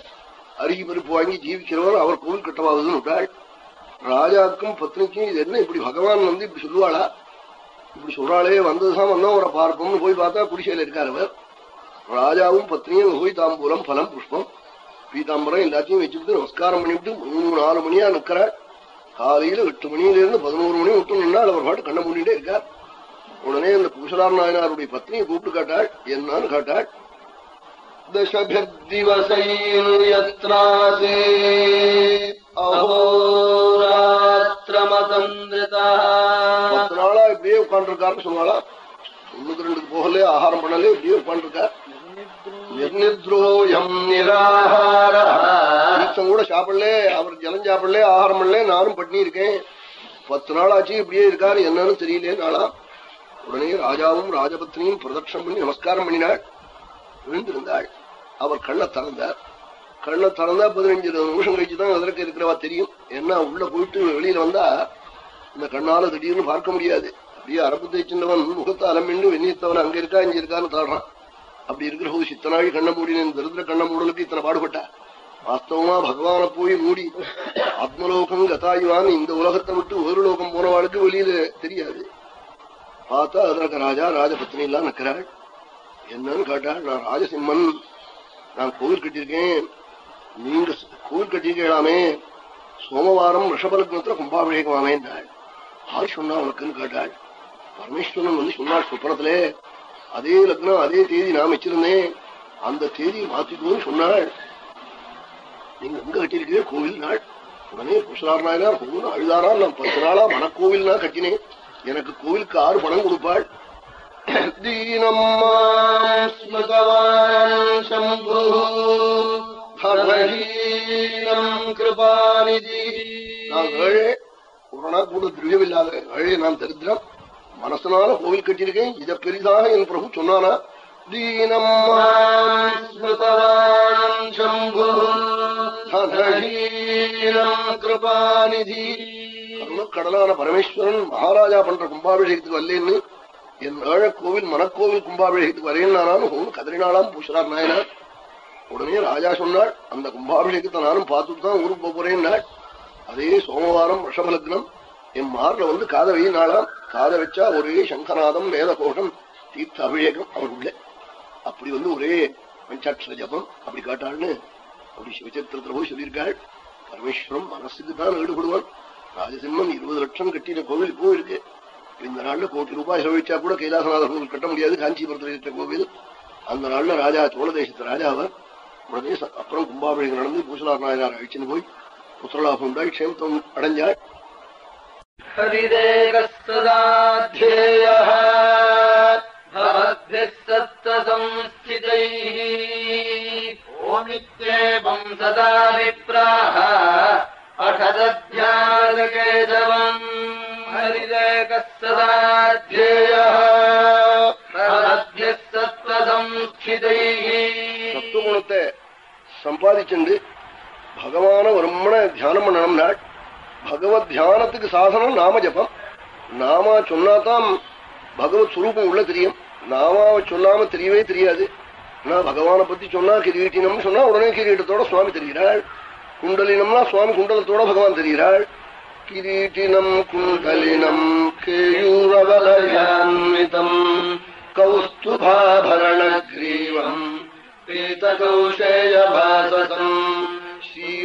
அருகி பருப்பு வாங்கி ஜீவிக்கிறவர். அவர் கோவில் கட்டவாதுன்னு விட்டாள் ராஜாக்கும் பத்னிக்கும் இது என்ன இப்படி பகவான் வந்து இப்படி சொல்லுவாளா? இப்படி சொல்றாளே வந்ததுதான் வந்தோம் அவரை பார்ப்போம்னு போய் பார்த்தா குடிசையில இருக்கார் அவர். ராஜாவும் பத்னியும் போய் தாம்பூலம் பலம் புஷ்பம். பீதாம்பரம் எல்லாத்தையும் வச்சுக்கிட்டு நமஸ்காரம் பண்ணிவிட்டு மூணு நாலு மணியா நிக்கிறார் காலையில எட்டு மணியில இருந்து பதினோரு மணி விட்டு நின்னால் அவர் பாட்டு கண்ண மூடிட்டே இருக்கார். உடனே அந்த குஷலார் நாயனாருடைய பத்னியை கூப்பிட்டு காட்டாள். என்னன்னு காட்டாள். தசபிதிவசைராசே அஹோராத்திரமதந்திரதா பத்து நாளா இப்படியே உட்காந்துருக்காருன்னு சொன்னாலா உள்ளுக்கு ரெண்டுக்கு போகலே ஆகாரம் பண்ணலே எப்படியோ உட்காந்துருக்கார் கூட சாப்பிடல அவர் ஜலம் சாப்பிடல ஆகாரம் பண்ணல நானும் பண்ணி இருக்கேன் பத்து நாள் ஆச்சு இப்படியே இருக்காரு என்னன்னு தெரியல நாளா. உடனே ராஜாவும் ராஜபத்னியும் பிரதட்சம் பண்ணி நமஸ்காரம் பண்ணினாள். விழுந்திருந்தாள் அவர் கண்ணை திறந்தார். கண்ணை திறந்தா பதினஞ்சு நிமிஷம் கழிச்சுதான் அதற்கு இருக்கிறவா தெரியும். என்ன உள்ள போயிட்டு வெளியில வந்தா இந்த கண்ணால திடீர்னு பார்க்க முடியாது. அப்படியே அரப்பு தேய்ச்சின்றவன் முகத்தை அலமிண்டு வெந்நியத்தவன் அங்க இருக்கா இங்க இருக்கான்னு தாடுறான். அப்படி இருக்கிற போது சித்தனாழி கண்ண மூடினேன் தரித்திர கண்ண மூடலுக்கு இத்தனை பாடுபட்டா? வாஸ்தவமா பகவான போய் மூடி ஆத்மலோகம் கதாயுவான் இந்த உலகத்தை விட்டு ஒரு லோகம் போனவாளுக்கு வெளியில தெரியாது. பார்த்தா அதற்கு ராஜா ராஜபத்னி எல்லாம் நிற்கிறாள். என்னன்னு கேட்டாள் நான் ராஜசிம்மன் நான் கோவில் கட்டியிருக்கேன். நீங்க கோவில் கட்டியிருக்கலாமே. சோமவாரம் ரிஷபலக்னத்துல கும்பாபிஷேகமாமே ஆள் சொன்னா உனக்குன்னு கேட்டாள். பரமேஸ்வரன் வந்து சொன்னார் சொப்பனத்திலே அதே லக்னம் அதே தேதி நான் வச்சிருந்தேன். அந்த தேதியை மாத்திக்கோன்னு சொன்னாள் நீங்க எங்க கட்டியிருக்கீங்க? கோவில் நாள். உடனே புஷரார் நாயனார் அழுதாரா? நான் பத்து நாளா மனக்கோவில்னா கட்டினேன். எனக்கு கோவிலுக்கு ஆறு பணம் கொடுப்பாள். நான் ஏழை ஒரு நாள் கூட திரியம் இல்லாத நான் தரித்திரம். மனசனால கோவில் கட்டியிருக்கேன். இத பெரிதாக என் பிரபு சொன்னானா? கடலான பரமேஸ்வரன் மகாராஜா பண்ற கும்பாபிஷேகத்துக்கு வரலேன்னு என் ஏழ கோவில் மனக்கோவில் கும்பாபிஷேகத்துக்கு வரேன்னானாலும் ஹோம் கதறினாலாம் பூசுறார் நாயனா உடனே ராஜா சொன்னாள் அந்த கும்பாபிஷேகத்தை நானும் பார்த்துட்டு தான் ஊருக்கு போறேன்னாள் அதே சோமவாரம் ரிஷபலக்னம் என் மார்ல வந்து காதவையினாலாம் காத வச்சா ஒரே சங்கநாதம் வேதகோஷம் தீர்த்த அபிஷேகம் அவருள்ள அப்படி வந்து ஒரே பஞ்சாட்சர ஜபம். அப்படி காட்டாள்னு அப்படி சிவச்சரித்திரத்துல போய் சொல்லியிருக்காள். பரமேஸ்வரம் மனசுக்கு தான் ஈடுபடுவான். ராஜசிம்மன் இருபது லட்சம் கட்டின கோவில் போயிருக்கு. இந்த நாள்ல கோடி ரூபாய் செலவழிச்சா கூட கைலாசநாதர் கோவில் கட்ட முடியாது. காஞ்சிபுரத்தில் இருக்கிற கோவில். அந்த நாள்ல ராஜா சோழ தேசத்து ராஜாவர் உடனே அப்புறம் கும்பாபிழகம் நடந்து பூசலார் நாயனார் அழிச்சுன்னு போய் புத்திரலாபம் உண்டாய் க்ஷேமத்தம் அடைஞ்சாள். हरिदेकस्तदाध्येयः भवद्भिः सत्त्वसंस्थितैः ओमित्येवम् सदा विप्राः अठदध्यानकेशवम् हरिदेकस्तदाध्येयः भवद्भिः सत्त्वसंस्थितैः சத்துவகுணத்தை சம்பாதிச்சுண்டு பகவான வருமன தியானம் பண்ணணும் நாள் பகவத் தியானத்துக்கு சாதனம் நாம ஜபம் நாமா சொன்னாதான் பகவத் சுரூபம் உள்ள தெரியும். நாமாவை சொல்லாம தெரியவே தெரியாது. நான் பகவானை பத்தி சொன்னா கிரீட்டினம் சொன்னா உடனே கிரீட்டத்தோட சுவாமி தெரிகிறாள். குண்டலினம்னா சுவாமி குண்டலத்தோட பகவான் தெரிகிறாள். கிரீட்டினம் குண்டலினம் கேயூரவலயான்விதம் கௌஸ்துபாபரணக்ரீவம் பீதகௌஷேயபாசம்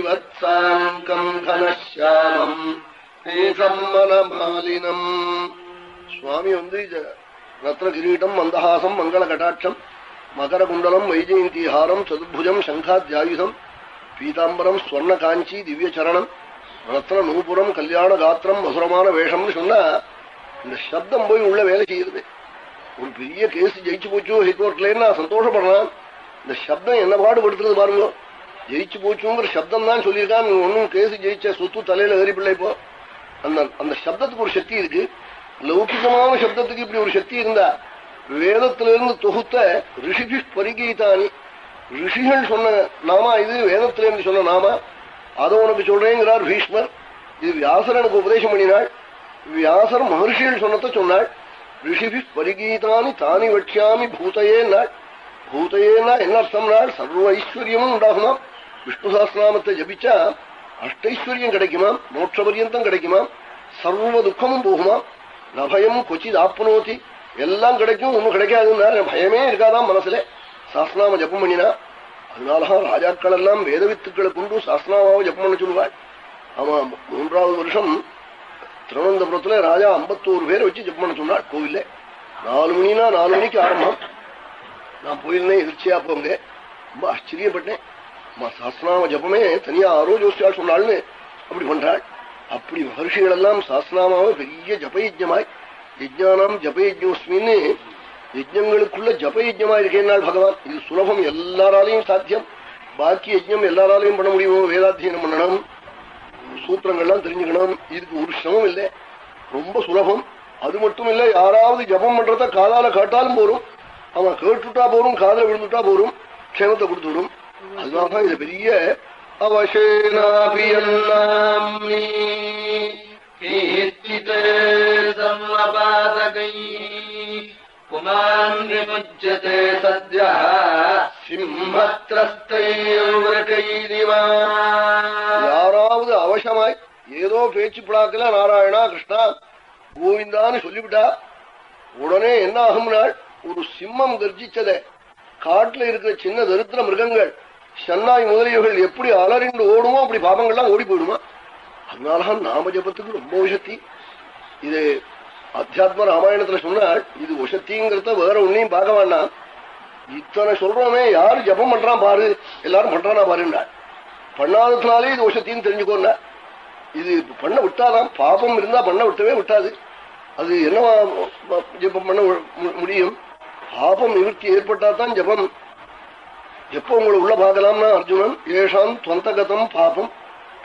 ஸ்ரீவத்சாங்கம் கனశ్యాமம் பூஷம்மனமாலினம் சுவாமி வந்து ரத்ன கிரீட்டம் மந்தஹாசம் மங்கள கட்டாட்சம் மகர குண்டலம் வைஜெயந்திஹாரம் சதுர்புஜம் சங்காத்யாயுதம் பீதாம்பரம் ஸ்வர்ண காஞ்சி திவ்ய சரணம் ரத்ன நூபுரம் கல்யாண காத்திரம் மசுரமான வேஷம்னு சொன்னா இந்த சப்தம் போய் உள்ள வேலை செய்யுது. ஒரு பெரிய கேஸ் ஜெயிச்சு போச்சோ ஹைகோர்ட்லேன்னு நான் சந்தோஷப்படுறேன். இந்த சப்தம் என்ன பாடுபடுத்துறது பாருங்க. ஜெயிச்சு போச்சுங்கிற சப்தம் தான் சொல்லியிருக்கான். ஒன்னும் கேஸ் ஜெயிச்ச சொத்து தலையில ஏறி பிள்ளை இப்போ அந்த அந்த சப்தத்துக்கு ஒரு சக்தி இருக்கு. லௌகிகமான சப்தத்துக்கு இப்படி ஒரு சக்தி இருந்தா வேதத்திலிருந்து தொகுத்த ரிஷிபி பரிகீதானி ரிஷிகள் சொன்ன நாமா இது வேதத்திலிருந்து சொன்ன நாமா? அதை உனக்கு சொல்றேங்கிறார் பீஷ்மர். இது வியாசர் எனக்கு உபதேசம் பண்ணினாள். வியாசர் மகர்ஷிகள் சொன்னதை சொன்னாள். ரிஷிபி பரிகீதானி தானி வட்சியாமி பூதையே நாள் பூதையேனா என்ன அர்த்தம்னால் சர்வ ஐஸ்வர்யமும் உண்டாகுமா விஷ்ணு சாஸ்திரநாமத்தை ஜபிச்சா அஷ்டைஸ்வரியம் கிடைக்குமாம் மோட்ச பரியந்தம் கிடைக்குமாம் சர்வ துக்கமும் போகுமாம் நபயம் கொச்சித் ஆப்னோத்தி எல்லாம் கிடைக்கும் ஒன்னும் கிடைக்காதுன்னா பயமே இருக்காதாம் மனசுல? சாஸ்திரநாம ஜபம் பண்ணினா. அதனாலதான் ராஜாக்கள் எல்லாம் வேதவித்துக்களை கொண்டு சாஸ்திரநாமாவை ஜபம் பண்ண சொல்லுவாள். ஆமா மூன்றாவது வருஷம் திருவனந்தபுரத்துல ராஜா ஐம்பத்தோரு பேரை வச்சு ஜப்பம் பண்ண சொன்னாள் கோவில்ல. நாலு மணினா நாலு மணிக்கு ஆரம்பம். நான் போயிருந்தேன் எதிர்ச்சியா போங்க ரொம்ப ஆச்சரியப்பட்டேன். சாஸ்திராம ஜபமே தனியா ஆரோ ஜோசியால் சொன்னாள்னு அப்படி பண்றாள். அப்படி மகர்ஷிகள் எல்லாம் சாஸ்திரநாமாவை பெரிய ஜபயஜமாய் யஜ்ஞானம் ஜபயஜோஸ்மின்னு யஜ்ஞங்களுக்குள்ள ஜபயஜமா இருக்கேனால் பகவான். இது சுலபம் எல்லாராலையும் சாத்தியம். பாக்கி யஜ்ஞம் எல்லாராலையும் பண்ண முடியுமோ? வேதாத்தியனம் பண்ணணும். சூத்திரங்கள்லாம் தெரிஞ்சுக்கணும். இதுக்கு ஒரு சிரமம் இல்லை. ரொம்ப சுலபம். அது மட்டும் இல்ல யாராவது ஜபம் பண்றத காதால காட்டாலும் போரும். அவன் கேட்டுட்டா போரும் காதல விழுந்துட்டா போரும் க்ஷேமத்தை கொடுத்து அதுவாக இது பெரிய அவசேனாபியெல்லாம் நீத்திதர்மபாதகை புமான் விமுஜ்யதே சத்ய யாராவது அவசமாய் ஏதோ பேச்சு பிளாக்கல நாராயணா கிருஷ்ணா கோவிந்தான்னு சொல்லிவிட்டா உடனே என்ன ஆகும்னால் ஒரு சிம்மம் கர்ஜிச்சதே காட்டுல இருக்கிற சின்ன தருத்திர மிருகங்கள் சென்னாய் முதலியவர்கள் எப்படி அலறிண்டு ஓடுமோ அப்படி பாபங்கள்லாம் ஓடி போயிடுமா? அதனாலதான் நாம ஜபத்துக்கு ரொம்ப உஷத்தி இது அத்தியாத்ம ராமாயணத்துல சொன்னால் இது உஷத்திங்கிறத வேற ஒன்னையும் பார்க்க வேண்டாம். இத்தனை சொல்றோமே யாரு ஜபம் பண்றான் பாரு எல்லாரும் பண்றானா பாருண்டா பண்ணாததுனாலே இது உஷத்தின்னு தெரிஞ்சுக்கோண்டா இது பண்ண விட்டாதான் பாபம் இருந்தா பண்ண விட்டவே விட்டாது. அது என்னவா ஜபம் பண்ண முடியும்? பாபம் நிவர்த்தி ஏற்பட்டாதான் ஜபம். எப்ப உங்களை உள்ள பார்க்கலாம்னா அர்ஜுனன்? ஏஷாம் தொந்தகதம் பாபம்.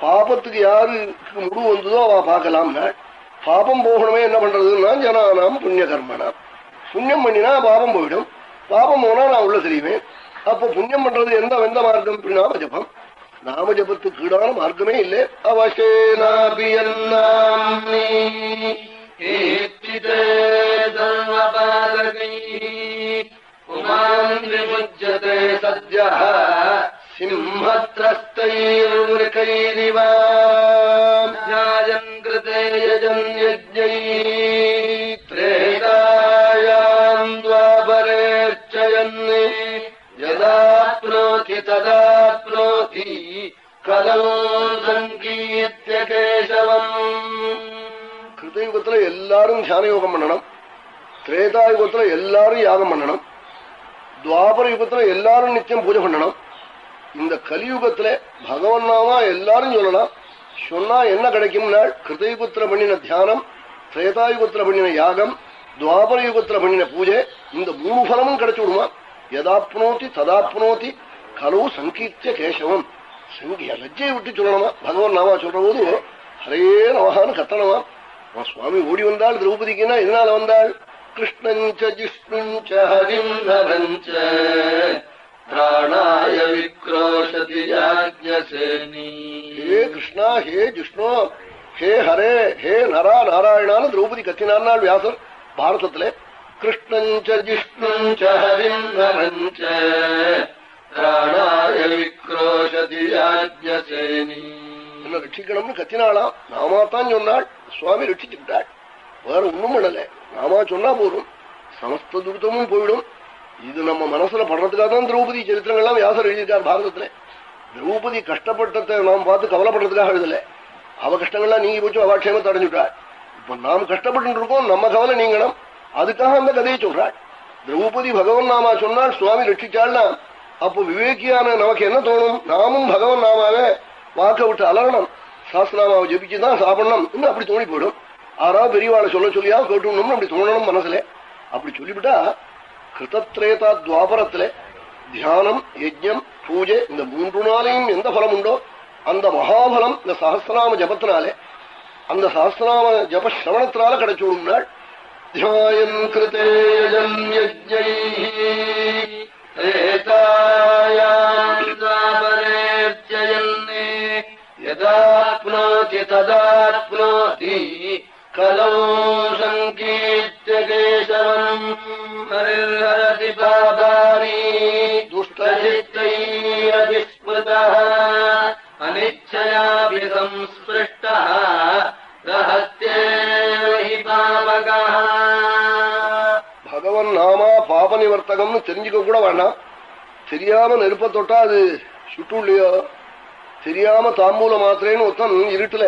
பாபத்துக்கு யாருக்கு முடிவு வந்ததோ அவ பார்க்கலாம் பாபம் போகணுமே என்ன பண்றதுன்னா ஜனானாம் புண்ணிய கர்மனா புண்ணியம் பண்ணினா பாபம் போயிடும். பாபம் போனா நான் உள்ள தெரியுவேன் அப்ப புண்ணியம் பண்றது எந்த எந்த மார்க்கம்? நாம ஜபம் நாம ஜபத்துக்கு ஈடான மார்க்கமே இல்லை அவசேனாபியன்னாம்னி உமான்விமுஜ்யதே சத்யா சிம்மத்ரஸ்தைர்மிருகைரிவாஜன் கிருதே யஜன் யஜ்ஞை त्रेतायाम् द्वापरेर्चयन् यदाप्नोति तदाप्नोति कलौ सङ्गीत्य केशवम् கிருதயுகத்துல எல்லாரும் தியான யோகம் பண்ணணும் திரேதா யுகத்துல எல்லாரும் யாகம் பண்ணணும் துவாபர யுகத்துல எல்லாரும் நித்தியம் பூஜை பண்ணணும். இந்த கலியுகத்துல பகவன் நாமா எல்லாரும் சொல்லலாம் சொன்னா என்ன கிடைக்கும்னா கிருதயுகத்துல பண்ணின தியானம் திரேதாயுகத்துல பண்ணின யாகம் துவாபர யுகத்துல பண்ணின பூஜை இந்த மூணு பலமும் கிடைச்சு விடுமா? எதாப்னோத்தி ததாப்னோத்தி கலவு சங்கீர்த்திய கேசவம். சங்கிய லஜ்ஜையை விட்டு சொல்லணுமா? பகவான் நாமா சொல்ற போது ஹரே நமகான்னு கத்தனமா சுவாமி ஓடி வந்தாள் திரௌபதிக்குன்னா எதனால வந்தாள் கிருஷ்ணஞ்ச ஜிஷ்ணுஞ்ச हरिम् नरञ्च प्राणाय विक्रोशति याज्ञसेनी ஹே கிருஷ்ணா ஹே ஜிஷ்ணு ஹே ஹரே ஹே நரா நாராயணான்னு திரௌபதி கத்தினார் வியாசர் பாரதத்துல கிருஷ்ணஞ்ச ஜிஷ்ணு च हरिम् नरम् च प्राणाय विक्रोशति याज्ञसेनी என்ன ரட்சிக்கணும்னு கத்தினாளாம் நாமாத்தான் சொன்னாள் சுவாமி ரட்சிச்சுக்கிட்டாள் வேற ஒண்ணும் பண்ணல நாம சொன்னா போதும். சமஸ்த துரிதமும் போயிடும். இது நம்ம மனசுல படுறதுக்காக தான் திரௌபதி சரித்திரங்கள்லாம் வியாசர் எழுதியிருக்கார் பாரதத்துல. திரௌபதி கஷ்டப்பட்டதை நாம் பார்த்து கவலைப்படுறதுக்காக எழுதல. அவ கஷ்டங்கள்லாம் நீங்க போச்சு அவ க்ஷேமத்தை அடைஞ்சுட்டாள் இப்ப நாம் கஷ்டப்பட்டு இருக்கோம் நம்ம கவலை நீங்கணும். அதுக்காக அந்த கதையை சொல்றாள். திரௌபதி பகவன் நாமா சொன்னால் சுவாமி ரட்சிச்சாள்னா அப்போ விவேக்கியான நமக்கு என்ன தோணும்? நாமும் பகவன் நாமாவே வாக்க விட்டு அலறணும். சாஸ்திரநாமாவை ஜபிச்சுதான் சாப்பிடணும். இன்னும் அப்படி தோணி போயிடும். ஆறா பெரியவாளை சொல்ல சொல்லியா? கேட்டுணும் அப்படி தோணணும் மனசுல. அப்படி சொல்லிவிட்டா கிருதத்ரேதா துவாபரத்துல தியானம் யஜ்யம் பூஜை இந்த மூன்று நாளையும் எந்த பலம் உண்டோ அந்த மகாபலம் இந்த சஹசிரநாம ஜபத்தினாலே அந்த சஹசிரநாம ஜப சிரவணத்தினால கிடைச்சோடும் நாள். தியாயம் கிருதேஜம் யஜ்யை कलौ सङ्कीर्त्य केशवम् हरिर्हरति पापानि दुष्टचित्तैरपि स्मृतः अनिच्छयापि संस्पृष्टः रहत्येव हि पापकः பகவன் நாமா பாப நிவர்த்தகம்னு தெரிஞ்சுக்க கூட வேண்டாம் தெரியாம நெருப்ப தொட்டா அது சுட்டுள்ளையோ தெரியாம தாம்பூல மாத்திரேன்னு ஒருத்தன் இருட்டுல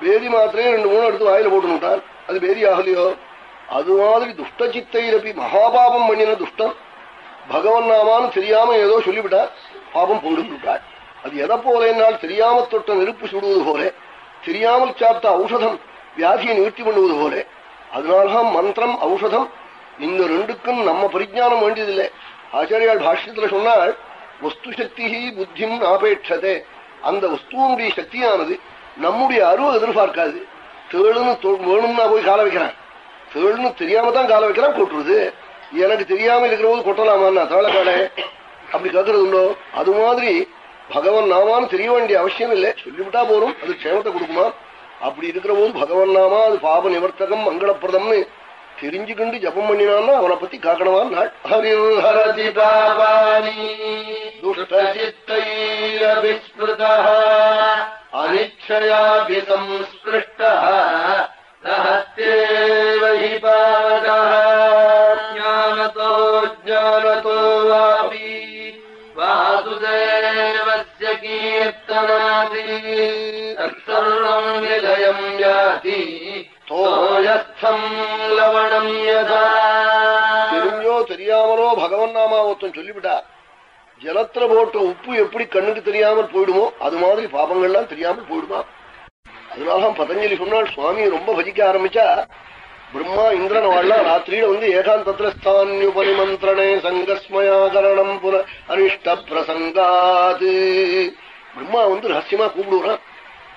பேதி மாத்திரையும் ரெண்டு மூணு எடுத்து வாயில போட்டு அது பேதி ஆகலையோ அது மாதிரி துஷ்ட சித்தைரப்பி மகாபாபம் பண்ணின துஷ்டம். பகவன் நாமான்னு தெரியாம ஏதோ சொல்லிவிட்டா பாபம் போடும் அது எதை போல என்னால் தெரியாம தொட்ட நெருப்பு சுடுவது போல தெரியாமல் சாப்பிட்ட ஔஷதம் வியாதியை நிவர்த்தி பண்ணுவது போல அதனால்தான் மந்திரம் ஔஷதம் இந்த ரெண்டுக்கும் நம்ம பரிஜானம் வேண்டியதில்லை. ஆச்சாரியால் பாஷ்யத்துல சொன்னால் வஸ்து சக்தி புத்தியும் ஆபேட்சதே அந்த வஸ்துவனுடைய சக்தியானது நம்முடைய அருவை எதிர்பார்க்காது. தேழுன்னு வேணும்னா போய் கால வைக்கிறான். தேழுன்னு தெரியாம தான் கால வைக்கிறான் கொட்டுறது. எனக்கு தெரியாம இருக்கிற போது கொட்டலாமா தாளக்காடை அப்படி கேட்கறது உண்டோ அது மாதிரி பகவன் நாமான்னு தெரிய வேண்டிய அவசியம் இல்லை. சொல்லிவிட்டா போறோம் அது க்ஷேமத்தை கொடுக்குமா? அப்படி இருக்கிற போது பகவன் நாமா அது பாப நிவர்த்தகம் மங்களப்பிரதம்னு தெரிஞ்சுக்கிண்டு ஜபம் பண்ணினான்னா அவனை பத்தி காக்கணவான் நாள் ஹரிஹரதி பாபானி. துஷ்டசித்தைரவிஸ்மிருத அனிச்சயாபிசம்ஸ்பிருஷ்ட நஹத்தேவஹி பாபா. ஜலத்துல போட்ட உப்பு எப்படி கண்ணுக்கு தெரியாமல் போயிடுமோ அது மாதிரி பாபங்கள்லாம் தெரியாமல் போயிடுமா? அதனாலதான் பதஞ்சலி சொன்னால் சுவாமியை ரொம்ப பஜிக்க ஆரம்பிச்சா பிரம்மா இந்திரன் வாழலாம் ராத்திரியில வந்து ஏகாந்தத்துல ஸ்தானியுபரிமந்திரணே சங்கஸ்மயாகரணம் புற அனிஷ்ட பிரசங்காது பிரம்மா வந்து ரகசியமா கூப்பிடுவான்?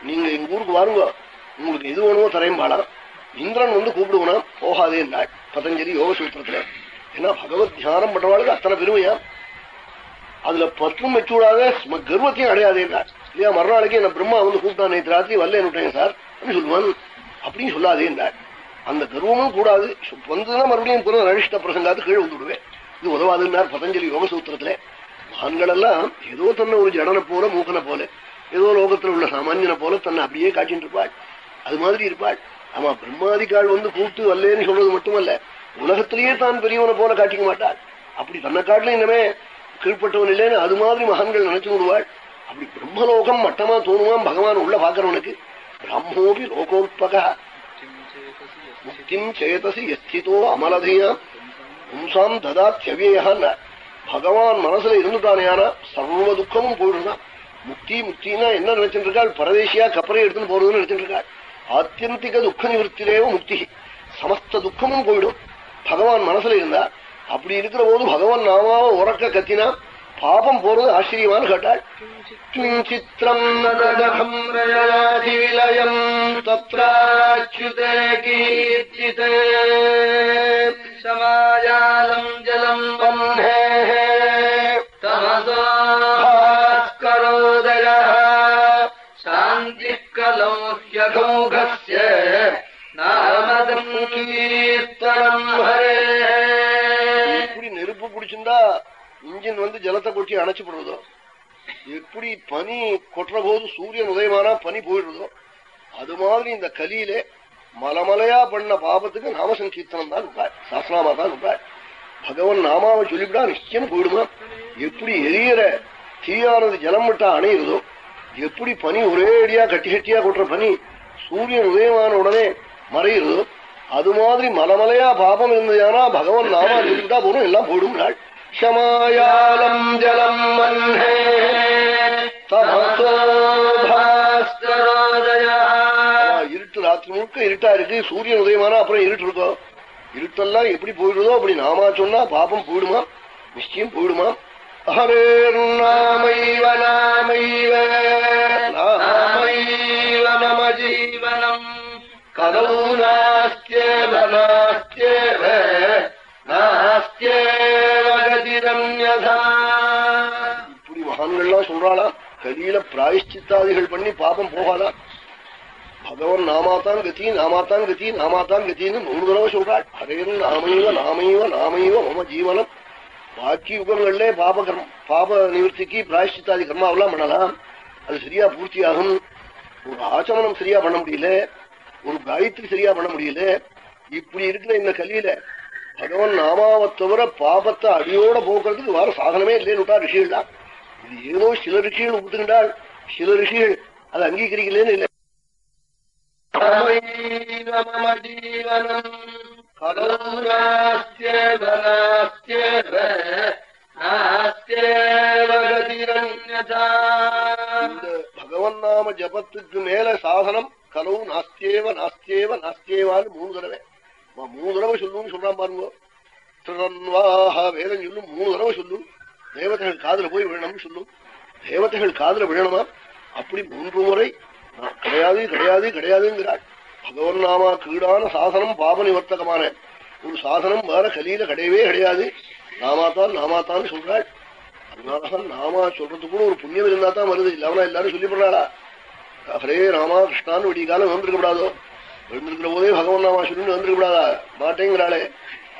நீங்க எங்க ஊருக்கு வாருங்க உங்களுக்கு எது வேணுமோ தரையும் பாடலாம் இந்திரன் வந்து கூப்பிடுவனா? போகாதே நாள் பதஞ்சலி யோக சூத்திரத்துல ஏன்னா பகவத் தியானம் பண்றவாளுக்கு அத்தனை பெருமையா? அதுல பற்றும் வச்சுடாத கர்வத்தையும் அடையாதே இல்லையா மறுநாளைக்கு என்ன பிரம்மா வந்து கூப்பிட்டா நேற்று ராத்திரி வரல விட்டேன் சார். அப்படின்னு சொல்லுவான் அப்படின்னு சொல்லாதே அந்த கர்வமும் கூடாது. வந்துதான் மறுபடியும் புறம் அனிஷ்ட பிரசங்காத்து கீழே விடுவேன் இது உதவாதுன்னார் பதஞ்சலி யோகசூத்திரத்துல மகான்கள் எல்லாம் ஏதோ தன்னை ஒரு ஜடனை போல மூக்கனை போல ஏதோ லோகத்தில் உள்ள சாமானியனை போல தன்னை அப்படியே காட்டிட்டு இருப்பாள். அது மாதிரி இருப்பாள். ஆமா பிரம்மாதிக்காள் வந்து கூப்பிட்டு வரலேன்னு சொல்றது மட்டுமல்ல உலகத்திலேயே தான் பெரியவனை போல காட்டிக்க மாட்டாள். அப்படி தன்னை காட்டில இன்னமே கீழ்பட்டவன் இல்லைன்னு அது மாதிரி மகான்கள் நினைச்சு விடுவாள் அப்படி பிரம்மலோகம் மட்டமா தோணுவான் பகவான் உள்ள பாக்குறவனுக்கு பிரம்மோபி லோகோத்பக. முக்திம் சேதசி எஸ்திதோ அமலதையாம் பும்சாம் ததாத்யவியான் பகவான் மனசுல இருந்துட்டானேயானா சர்வ துக்கமும் போயிடுதான். முக்தி முக்தினா என்ன நினைச்சிட்டு இருக்காள்? பரதேசியா கப்பரை எடுத்துன்னு போறதுன்னு நினைச்சிட்டு இருக்காள். ஆத்தியந்திக துக்க நிவர்த்திலேவோ முக்தி. சமஸ்த துக்கமும் போயிடும். பகவான் மனசுல இருந்தா அப்படி இருக்கிற போது பகவான் நாமாவ உறக்க கத்தினா பாபம் போறது ஆச்சரியமான கேட்டாள் சித்திரம் விலயம் தத்ராச்சுதே கீர்த்திதே சமாயாலம் ஜலம் வந்தே தமசோ சாந்தி கலோ நாமதம் கீர்த்தனம் இருந்தா இன்ஜின் வந்து ஜலத்தை கொட்டி அணைச்சு போடுறதோ? எப்படி பனி கொட்டுற போது சூரியன் உதயமானா பனி போயிடுறதோ? அது மாதிரி இந்த கலியிலே மலமலையா பண்ண பாபத்துக்கு நாம சங்கீர்த்தனம் தான் இருப்பாள் சாஸ்திராமா தான் இருப்பாள் பகவன் நாமாவை சொல்லிவிட்டா நிச்சயம் போயிடுமா? எப்படி எரியற தீயானது ஜலம் விட்டா அணையிறதோ? எப்படி பனி ஒரே அடியா கட்டி கட்டியா கொட்டுற பனி சூரியன் உதயமான உடனே மறையிறதோ? அது மாதிரி மலமலையா பாபம் இருந்ததுனா பகவான் நாமா சொல்லிவிட்டா போதும் எல்லாம் போயிடும் நாள். க்ஷமாயாலம் ஜலம் மன்ஹே தமசோ பாஸ்கரோதயா ஆமா, இருட்டு ராத்திரி முழுக்க இருட்டா இருக்கு. சூரியன் உதயமானா அப்புறம் இருட்டு இருக்கும் இருட்டெல்லாம் எப்படி போயிடுதோ அப்படி நாமா சொன்னா பாபம் போயிடுமா? நிச்சயம் போயிடுமா? ஹரேர் நாமைவ நாமைவ நாமைவ நம ஜீவனம் கதவு நாஸ்தியேவ நாஸ்தியேவ கதிரன்யதா இப்படி மகான்கள்லாம் சொல்றாளா? கலியில பிராயஷ்சித்தாதிகள் பண்ணி பாபம் போகாதா? பகவான் நாமாத்தான் கதி நாமாத்தான் கதி நாமாத்தான் கத்தின்னு மூணு தடவை சொல்றாள். ஹரேன் நாமைவ நாமைவ நாமைவ மம ஜீவனம். பாக்கி யுகங்கள்ல பாப கர்மம் பாப நிவர்த்திக்கு பிராயஷ்சித்தாதி கர்மாவெல்லாம் பண்ணலாம். அது சரியா பூர்த்தியாகும். ஒரு ஆச்சமனம் சரியா பண்ண முடியல. ஒரு காயத்ரி சரியா பண்ண முடியல. இப்படி இருக்கிற இந்த கலியில பகவான் நாமாவை தவிர பாபத்தை அடியோட போக்குறதுக்கு வேற சாதனமே இல்லைன்னு விட்டா ரிஷிகள்லாம் இது ஏதோ சில ரிஷிகள் ஒத்துக்கிட்டால் சில ரிஷிகள் அதை அங்கீகரிக்கலன்னு இல்லை. ஜீவனம் பகவன் நாம ஜபத்துக்கு மேல சாதனம் கலவு நாஸ்தேவ நாஸ்தேவ நாஸ்தேவான்னு மூணு தடவை. மூணு தடவை சொல்லுன்னு சொல்றான் பாருங்க. வேதம் சொல்லும் மூணு தடவை சொல்லும். தேவதைகள் காதுல போய் விழணும்னு சொல்லும். தேவதைகள் காதுல விழணுமா? அப்படி மூன்று முறை கிடையாது கிடையாது கிடையாதுங்கிறாள். பகவன் நாமா கீழான சாசனம் பாப நிவர்த்தகமான. ஒரு சாதனம் வேற கலியில கிடையவே கிடையாது. நாமாத்தான் நாமாத்தான் சொல்றாள். அதனாலதான் நாமா சொல்றது கூட ஒரு புண்ணியம் இருந்தா தான் வருது. இல்லாம எல்லாரும் சொல்லி ஹரே ராமா கிருஷ்ணான்னு விடிய காலம் வந்திருக்க கூடாதோ? எழுந்திருக்கிற போதே பகவான் நாமா சொல்லி வந்துருக்க கூடாதா மாட்டேங்கிறாளே.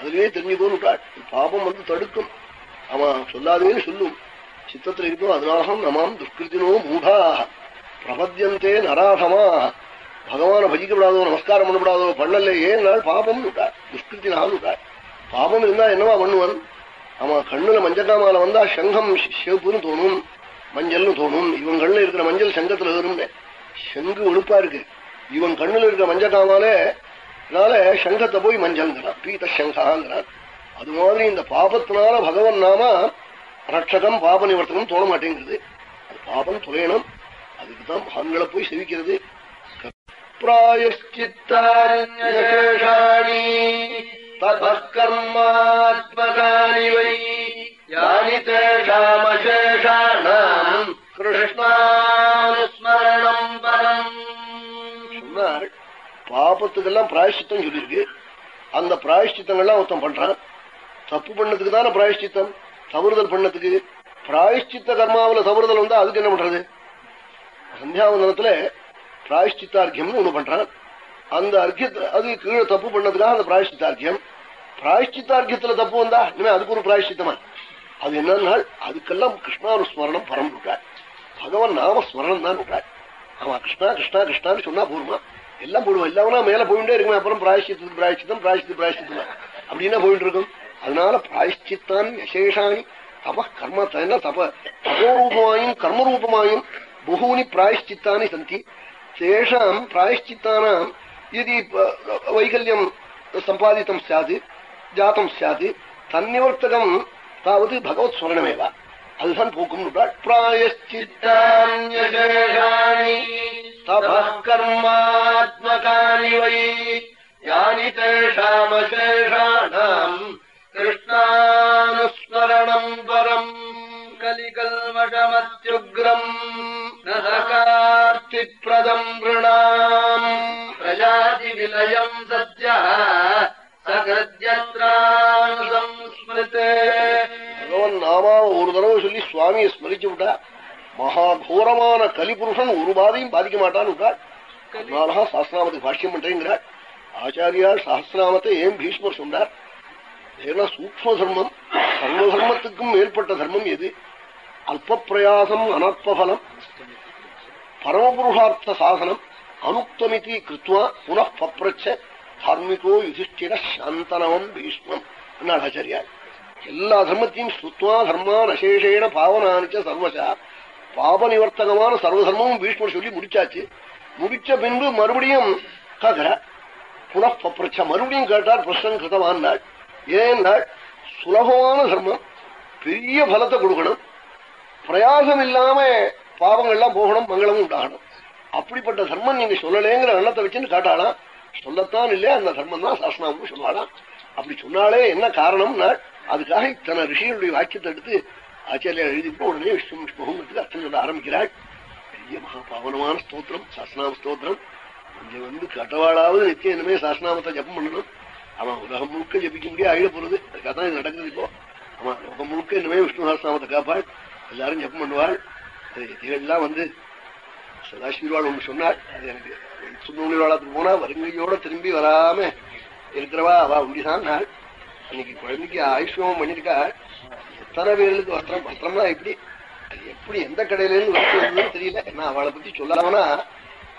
அதுலயே தெரிஞ்சுக்கோன்னு விட்டாள். பாபம் வந்து தடுக்கும். அவன் சொல்லாதேன்னு சொல்லும். சித்தத்துல இருக்கும் அதனாலதான் நமாம் துஷ்கிருத்தினோ மூடாக பிரபத்தியந்தே நராதமா. பகவான பஜிக்கப்படாதோ நமஸ்காரம் பண்ணப்படாதோ பண்ணல. ஏன்னால் பாபம் விட்டார் துஷ்கிருத்தினாலும் விட்டார் பாபம் இருந்தா என்னவா பண்ணுவான்? அவன் கண்ணுல மஞ்சக்காமால வந்தா சங்கம் சிவப்புன்னு தோணும். மஞ்சள்னு தோணும். இவன் கண்ணுல இருக்கிற மஞ்சள் சங்கத்துல வரும் சங்கு ஒழுப்பா இருக்கு. இவன் கண்ணுல இருக்கிற மஞ்சக்கானாலே அதனால சங்கத்தை போய் மஞ்சங்கிறான் பீத சங்காங்கிறான் அது மாதிரி இந்த பாபத்தினால பகவன் நாம ரட்சகம் பாப நிவர்த்தனம் தோண மாட்டேங்கிறது. அது பாபம் தொலையணும். அதுக்குதான் மகான்களை போய் செவிக்கிறது. பிராயஷ்சித்தாரிணி தர்மாத்மகானி வை யானி தேஷாமசேஷாணம் கிருஷ்ணா பாபத்துக்கெல்லாம் பிராயஷ்டித்தம் சொல்லியிருக்கு. அந்த பிராயஷ்டித்தங்கள்லாம் ஒருத்தன் பண்றான். தப்பு பண்ணதுக்கு தானே பிராயஷ்டித்தம். தவறுதல் பண்ணதுக்கு பிராயஷ்டித்த கர்மாவில தவறுதல் வந்தா அதுக்கு என்ன பண்றது? சந்தியாவந்தனத்துல பிராயஷ்டித்தார்க்கியம்னு ஒண்ணு பண்றான். அந்த அர்க்கியத்தை அது கீழே தப்பு பண்ணதுக்காக அந்த பிராயஷ்டித்தார்க்கியம். பிராயஷ்டித்தார்க்கியத்துல தப்பு வந்தா இனிமே அதுக்கு ஒரு பிராயஷ்டித்தமா? அது என்னன்னா அதுக்கெல்லாம் கிருஷ்ணானுஸ்மரணம் பரம் விட்டார் பகவான் நாமஸ்மரணம் தான் விட்டார் ஆமா கிருஷ்ணா கிருஷ்ணா கிருஷ்ணான்னு சொன்னா போருமா எல்லாம் போடுவோம். எல்லாமே மேல போயிட்டே இருக்குமே அப்புறம் பிராயஷ்டித்து பிராயஷ்டித்தம் பிராயஷ்டி பிராயஷ்டித்தம் அப்படின்னா போயிட்டு இருக்கும்? அதனால பிராயஷ்டித்தான் விசேஷானி. தப கர்ம என்ன தப? தபோரூபமாயும் கர்மரூபமாயும் பகூனி பிராயஷ்டித்தானி சந்தி. தேஷாம் பிராயஷ்டித்தானாம் இது வைகல்யம் சம்பாதித்தம் சாது ஜாத்தம் சாது. தன்னிவர்த்தகம் தாவது பகவத் ஸ்மரணமேவா? அதுதான் போக்கும் பிராயஷ்சித்தானி தபர்மாத்மகானி வை யானி தேஷாமசேஷாணாம் கிருஷ்ணானுஸ்மரணம் பரம் கலிகல்வடமத்யுக்ரம் நகார்த்திப்பிரதம் ரிணாம் பிரஜாதி விலயம் சுவாமியை ஸ்மரிச்சு விட்டா மகாகோரமான கலிபுருஷன் ஒரு பாதையும் பாதிக்க மாட்டான்னு விட்டாள் அதனாலதான் சாஸ்திராமத்துக்கு பாஷ்யம் பண்றேங்கிறாள் ஆச்சாரியால் சாஸ்திராமத்தை ஏன் பீஷ்மர் சொன்னார்? ஏன்னா சூக்ம தர்மம் சர்வ தர்மத்துக்கும் மேற்பட்ட தர்மம் எது? அல்பிரயாசம் அனற்பலம் பரமபுருஷார்த்த சாதனம் அனுக்தமிதி கிருத்வா புனப்பிரச்ச தார்மிகோ யுதிஷ்டிர சாந்தனவம் பீஷ்மம் என்னாள் ஆச்சாரியார் எல்லா தர்மத்தையும் சுத்வா தர்மான் அசேஷேன பாவனானிச்ச சர்வசா. பாப நிவர்த்தகமான சர்வதர்மமும் பீஷ்மர் சொல்லி முடிச்சாச்சு. முடிச்ச பின்பு மறுபடியும் கேட்கிற புனப்பிரச்ச மறுபடியும் கேட்டார் பிரசன் கிருதவான் நாள் ஏன் சுலபமான தர்மம் பெரிய பலத்தை கொடுக்கணும். பிரயாசம் இல்லாம பாவங்கள்லாம் போகணும் மங்களமும் உண்டாகணும். அப்படிப்பட்ட தர்மம் நீங்க சொல்லலேங்கிற எண்ணத்தை வச்சுன்னு காட்டாளாம். சொல்லத்தான் இல்லையா அந்த தர்மம் தான் சாஸ்திரம் சொன்னாலாம் அப்படி சொன்னாலே என்ன காரணம்னா அதுக்காக இத்தனை ரிஷிகளுடைய வாக்கியத்தை எடுத்து ஆச்சாரியா எழுதிப்போ உடனே விஷ்ணு விஷ்ணுங்கிறதுக்கு அர்த்தம் சொல்ல ஆரம்பிக்கிறாள் பெரிய மகா பாவனமான ஸ்தோத்திரம் சாஸ்திராம ஸ்தோத்திரம். கொஞ்சம் வந்து கட்டவாளாவது நிச்சயம் இனிமே சாஸ்திராமத்தை ஜப்பம் பண்ணணும். அவன் உலகம் முழுக்க ஜபிக்க முடியாது ஆயிட போறது. அதுக்காக தான் இது நடக்குது இப்போ. அவன் உலகம் முழுக்க இனிமே விஷ்ணு சாஸ்திராமத்தை காப்பாள் எல்லாரும் ஜப்பம் பண்ணுவாள் எல்லாம் வந்து சதாசிவாள் ஒன்று சொன்னாள் அது எனக்கு சுண்ணூலிவாளத்துக்கு போனா வருங்கையோட திரும்பி வராம இருக்கிறவா அவ உண்டிதான் நாள் இன்னைக்கு குழந்தைக்கு ஆயுஷ்யமும் பண்ணிருக்கா. எத்தனை பேர்களுக்கு வஸ்திரம் வஸ்திரம்னா எப்படி? அது எப்படி எந்த கடையில இருந்து வஸ்து தெரியல. நான் அவளை பத்தி சொல்லாமனா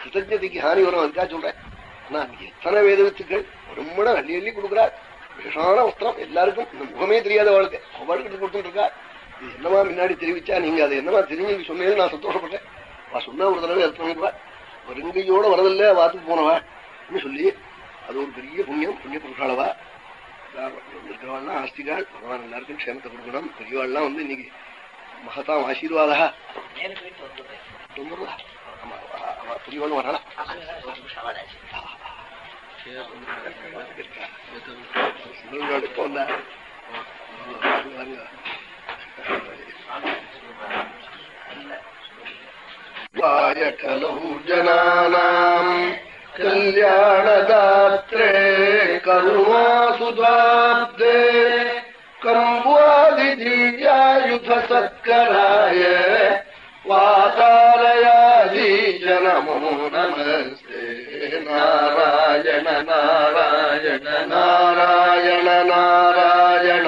கிருத்தஜதைக்கு ஹானி வரும் அதுக்காக சொல்றேன். ஆனா எத்தனை வேத வித்துக்கள் ரொம்ப அள்ளி அள்ளி கொடுக்குறா விஷமான வஸ்திரம் எல்லாருக்கும். இந்த முகமே தெரியாத அவளுக்கு. அவளுக்கு கொடுத்துட்டு இருக்கா இது என்னமா முன்னாடி தெரிவிச்சா? நீங்க அதை என்னமா தெரிஞ்சு சொன்னேன்னு நான் சந்தோஷப்பட்டேன். அவ சொன்னா ஒரு தடவை அர்த்தம் பண்ணிடுவா வருங்கையோட வரதில்ல வாத்துக்கு போனவா? சொல்லி அது ஒரு பெரிய புண்ணியம் புண்ணிய புருஷாளவா இருக்கிறவாள்லாம் ஆஸ்திகாள் பகவான் எல்லாருக்கும் க்ஷேமத்தை கொடுக்கணும். பெரியவாள்லாம் வந்து இன்னைக்கு மகதாம் ஆசீர்வாதா? தொண்ணூறுவா? பெரியவாளும் வரலாம் இப்போ வந்தா கலௌ ஜனானாம். कल्याणदात्रे करुणासुधाब्दे कम्बुवादिजीयायुधसत्कराय वातालयादी जनमो नमस्ते नारायण नारायण नारायण नारायण नारायण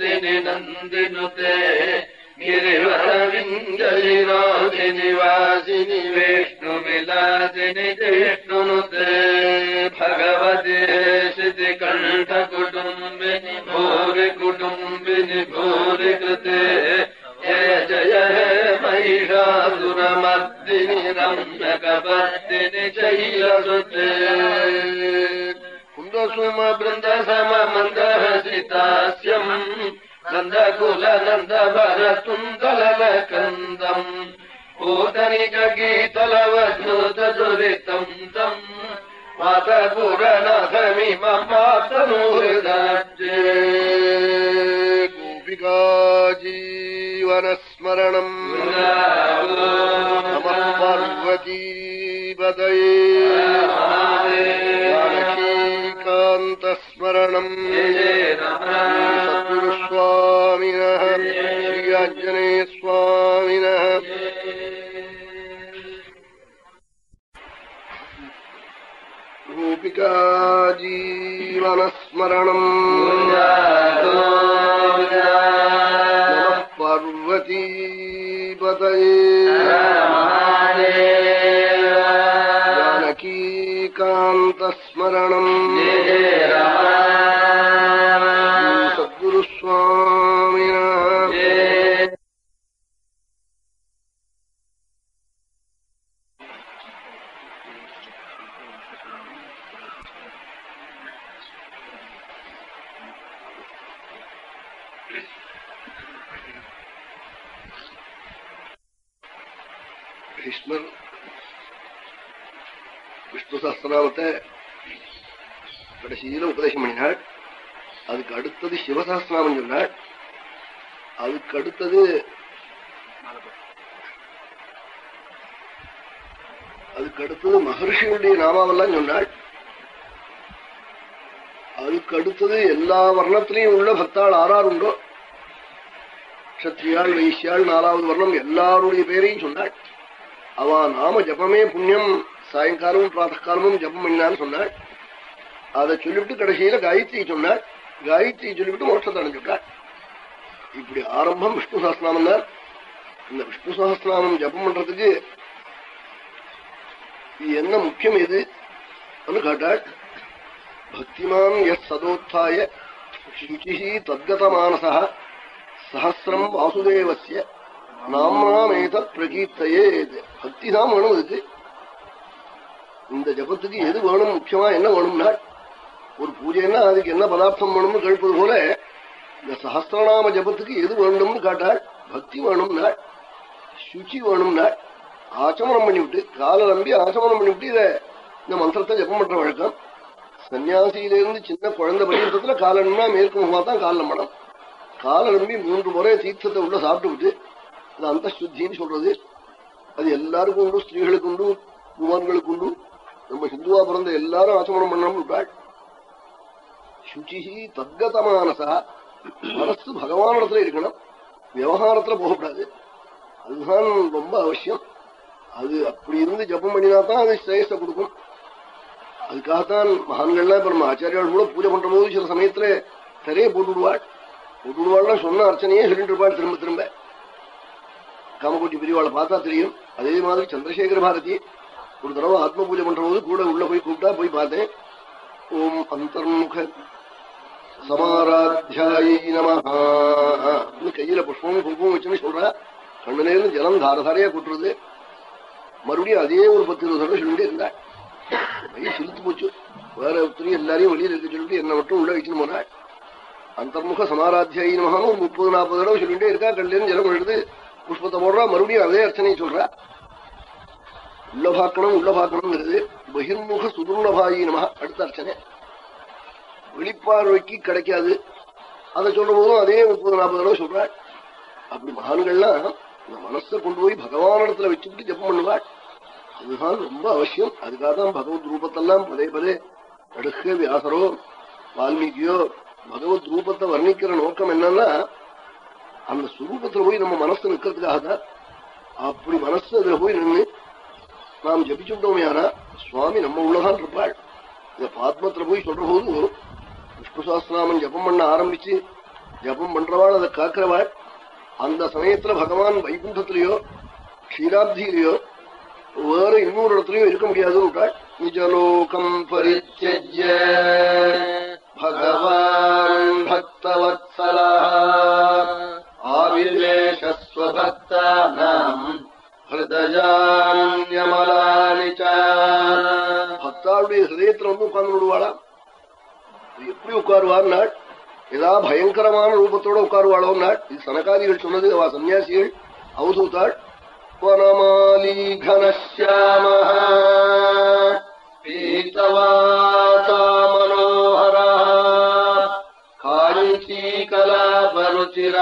गिरिवरविन्दोदिनि नन्दिनुते गिरिवरविन्दलिरोदिनि वासिनि विष्णुविलासिनि जिष्णुनुते भगवते शितिकण्ठकुटुम्बिनि भूरिकुटुम्बिनि भूरिकृते जय महिषासुरमर्दिनि रम्यकपर्दिनि शैलसुते कुन्दसुम बृन्दसम मन्दहसितास्यम् नन्दकुल नन्दभरतुन्दलकन्दम् पूतनिकगीतलवधूतदुरितम् तम् मातपुरनाथमिममातनुहृदाज्ये गोपिका जीवनस्मरणम् नमः पार्वतीपदये जानकीकान्तस्मरणम् सद्गुरुस्वामिनः श्रीयाञ्जनेयस्वामिनः गोपिका जीवनस्मरणम् नमः पार्वतीपतये जानकीकान्तस्मरणम् அடுத்தது சிவசஹஸ்ரநாமம் சொன்னார். அதுக்கு அடுத்தது அதுக்கு அடுத்தது மகர்ஷியுடைய நாமாவெல்லாம் சொன்னாள் அதுக்கு அடுத்தது எல்லா வர்ணத்திலையும் உள்ள பக்தாள் ஆறார் உண்டோ? கஷத்ரியாள் வைசியாள் நாலாவது வர்ணம் எல்லாருடைய பேரையும் சொன்னாள் அவ நாம ஜபமே புண்ணியம் சாயங்காலமும் பிராத்தகாலமும் ஜபம் பண்ணினான்னு சொன்னாள் அதை சொல்லிவிட்டு கடைசியில காயத்ரி சொன்னாள் காயத்ரி சொல்லிவிட்டு மோட்சத்தை அடைஞ்சுட்டாள் இப்படி ஆரம்பம் விஷ்ணு சஹஸ்நாமம் தான் இந்த விஷ்ணு சஹஸ்நாமம் ஜபம் பண்றதுக்கு என்ன முக்கியம் எது கேட்டாள் பக்திமான் எஸ் சதோத்தாய சுச்சி தத்கதமானசா சஹசிரம் வாசுதேவசிய நாமேத பிரகீர்த்தையே பக்தி தான் வேணும் இதுக்கு இந்த ஜபத்துக்கு எது வேணும் முக்கியமா என்ன வேணும்னா ஒரு பூஜைன்னா அதுக்கு என்ன பதார்த்தம் வேணும்னு கேட்பது போல இந்த சஹசிரநாம ஜபத்துக்கு எது வேண்டும்னு காட்டாள் பக்தி வேணும்னா சுச்சி வேணும்னா ஆச்சமனம் பண்ணிவிட்டு கால நம்பி ஆச்சமனம் பண்ணிவிட்டு இதை இந்த மந்திரத்தை ஜபம் பண்ற வழக்கம். சன்னியாசியிலிருந்து சின்ன குழந்தை பரியந்தத்துல காலன்னா மேற்கு முகமா தான் கால நம்பணும் கால நம்பி மூன்று முறை தீர்த்தத்தை உள்ள சாப்பிட்டு விட்டு அது அந்த சுத்தின்னு சொல்றது. அது எல்லாருக்கும் உண்டு ஸ்திரீகளுக்கு உண்டு குமார்களுக்கு உண்டு. நம்ம ஹிந்துவா பிறந்த எல்லாரும் ஆச்சமனம் பண்ணணும் விட்டாள் சுச்சிஹி தத்கதமானசா மனசு பகவானிடத்துல இருக்கணும். விவகாரத்துல போகக்கூடாது. அதுதான் ரொம்ப அவசியம். அது அப்படி இருந்து ஜபம் பண்ணினா தான் அது ஸ்ரேயஸ கொடுக்கும். அதுக்காகத்தான் மகான்கள்லாம் இப்ப நம்ம ஆச்சாரியால் கூட பூஜை பண்ற போது சில சமயத்துல திரைய போட்டு விடுவாள். போட்டு விடுவாள்னா சொன்ன அர்ச்சனையே சொல்லிட்டு இருப்பாள் திரும்ப திரும்ப. காமகோட்டி பிரிவாளை பார்த்தா தெரியும். அதே மாதிரி சந்திரசேகர பாரதி ஒரு தடவை ஆத்ம பூஜை பண்ற போது கூட உள்ள போய் கூப்பிட்டா போய் பார்த்தேன். ஓம் அந்தர்முக சமாராத்தியாயி நமஹா கையில புஷ்பமும் குங்குமம் வச்சுன்னு சொல்றா கண்ணுலேருந்து ஜலம் தாரதாரையா கொட்டுறது மறுபடியும் அதே ஒரு பத்து இருபது தடவை சொல்லிட்டே இருந்தா வயசு சிரித்து போச்சு வேற ஒருத்தரையும் எல்லாரையும் வெளியில் இருக்க சொல்லிட்டு என்ன மட்டும் உள்ள வச்சுன்னு போனாள் அந்தர்முக சமாராத்தியாயி நமகான்னு ஒரு முப்பது நாற்பது தடவை சொல்லிட்டே இருக்கா கண்ணிலேருந்து ஜலம் எழுது புஷ்பத்தை போடுறா மறுபடியும் அதே அர்ச்சனை சொல்றா உள்ள பாக்கணும் உள்ள பாக்கணுங்கிறது பகிர்முக சுதுர்ணபாயி நம அடுத்த அர்ச்சனை வெளிப்பார்வைக்கு கிடைக்காது. அதை சொல்ற போதும் அதே முப்பது நாற்பது தடவை சொல்றாள் அப்படி மகான்கள்லாம் இந்த மனசை கொண்டு போய் பகவானிடத்துல வச்சுக்கிட்டு ஜப்பம் பண்ணுவாள் அதுதான் ரொம்ப அவசியம். அதுக்காக தான் பகவத் ரூபத்தெல்லாம் பதே பதே நடுக்க வியாசரோ வால்மீகியோ பகவத் ரூபத்தை வர்ணிக்கிற நோக்கம் என்னன்னா அந்த சுரூபத்துல போய் நம்ம மனசு நிற்கிறதுக்காக தான். அப்படி மனசு அதுல போய் நின்று நாம் ஜபிச்சுட்டோம் யாரா? சுவாமி நம்ம உள்ளதான் இருப்பாள். இந்த பாத்மத்துல போய் சொல்ற போது விஷ்ணு சாஸ்திராமன் ஜபம் பண்ண ஆரம்பிச்சு ஜபம் பண்றவாள் அதை காக்கிறவாள். அந்த சமயத்துல பகவான் வைகுண்டத்திலேயோ க்ஷீராப்தியிலேயோ வேற இன்னொரு இடத்துலயும் இருக்க முடியாதுன்னு நிஜலோகம் பரிச்சஜ்ய பகவான் பக்தவத்சலா ஆவிலேஷஸ்வபக்தானாம் ஹிருதயான்யமலானி ஹிரதயத்துல வந்து உட்கார்ந்து விடுவாளா எப்படி உட்காருவார் நாள் ஏதா பயங்கரமான ரூபத்தோட உட்காருவாளோ நாள் இது சனகாதிகள் சொன்னது அவ சன்னியாசிகள் அவதூத்தாள் வனமாலி கனசியாம பீதவாசா மனோஹர காஞ்சீகலாபருச்சிர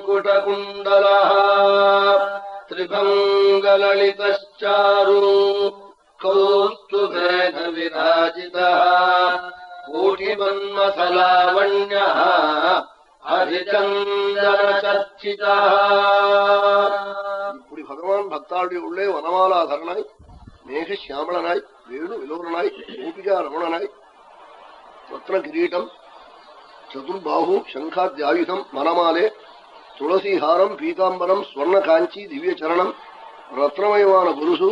லசன்முகுடகுண்டல त्रिभङ्गललितश्चारु कौस्तुभेन विराजितः कोटिमन्मसलावण्यः हरिचन्दनचर्चितः இப்படி பகவான் பக்தாளுடைய உள்ளே வனமாலாதரனாய் மேக சியாமளனாய் வேணு விலோரனாய் கோபிகா ரமணனாய் ரத்ன கிரீட்டம் சதுர்பாகு சங்காத்யாயுதம் மனமாலே துளசிஹாரம் பீதாம்பரம் ஸ்வர்ண காஞ்சி திவ்ய சரணம் ரத்னமயமான புருசு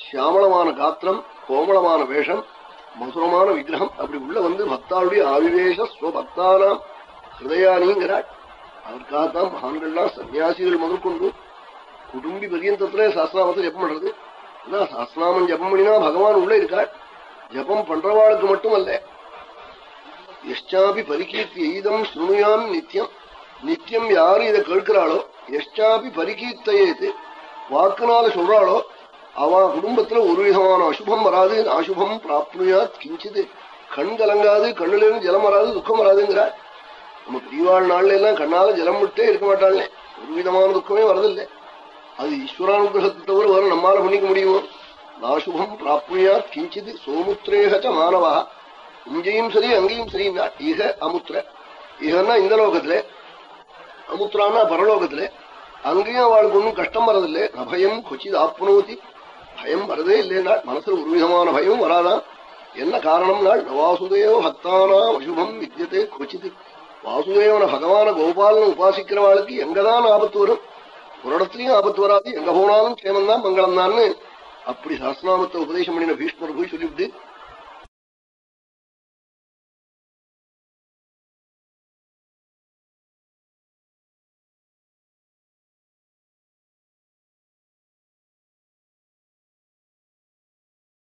சியாமளமான காத்திரம் கோமளமான வேஷம் மதுரமான விக்கிரகம். அப்படி உள்ள வந்து பக்தாளுடைய ஆவிவேஷ ஸ்வபக்தானாம் ஹிருதயானிங்கிறாள் அதற்காகத்தான் மகான்கள்லாம் சன்னியாசிகள் முதற்கொண்டு குடும்பி பரியந்தத்திலே சாஸ்திராமத்தை ஜப்பம் பண்றது. ஆனா சாஸ்திராமம் ஜப்பம் பண்ணினா பகவான் உள்ள இருக்காள் ஜபம் பண்றவாளுக்கு மட்டும் அல்ல எஷ்டாபி பரிகீர்த்தி எய்தம் சுணுயாம் நித்தியம் நித்தியம் யாரு இதை கேட்கிறாளோ எஷ்டாபி பரிகீர்த்தையேது வாக்குனால சொல்றாளோ அவன் குடும்பத்துல ஒரு விதமான அசுபம் வராது அசுபம் பிராப்னுயாத் கிஞ்சிது. கண் கலங்காது கண்ணுல இருந்து ஜலம் வராது துக்கம் வராதுங்கிற. நம்ம பெரியவாழ் நாள்ல எல்லாம் கண்ணால ஜலம் விட்டே இருக்க மாட்டாளே ஒரு விதமான துக்கமே வரதில்லை. அது ஈஸ்வரானுகிரகத்தை தவிர வர நம்மால பண்ணிக்க முடியுமோ? நாசுபம் பிராப்னுயாத் கிஞ்சிது. சோமுத்திரேகச்ச மாணவா. இங்கேயும் சரி அங்கேயும் சரி ஈக அமுத்திர. ஈகன்னா இந்த லோகத்துல. அமுத்திரான்னா பரலோகத்துல. அங்கேயும் அவளுக்கு ஒன்றும் கஷ்டம் வரதில்லை. அபயம் கொச்சிது ஆப்னோதி. பயம் வரதே இல்லைன்னா மனசுல ஒரு விதமான பயம் வராதான் என்ன காரணம்னா வாசுதேவ பக்தானாம் அசுபம் வித்தியத்தை கொச்சிது வாசுதேவன பகவான கோபாலன் உபாசிக்கிறவாளுக்கு எங்கதான் ஆபத்து வரும்? ஒரு இடத்துலயும் ஆபத்து வராது. எங்க போனாலும் க்ஷேமம் மங்களம் தான்னு அப்படி சாஸ்திராமத்தை உபதேசம் பண்ணின பீஷ்மர் போய் சொல்லிவிட்டு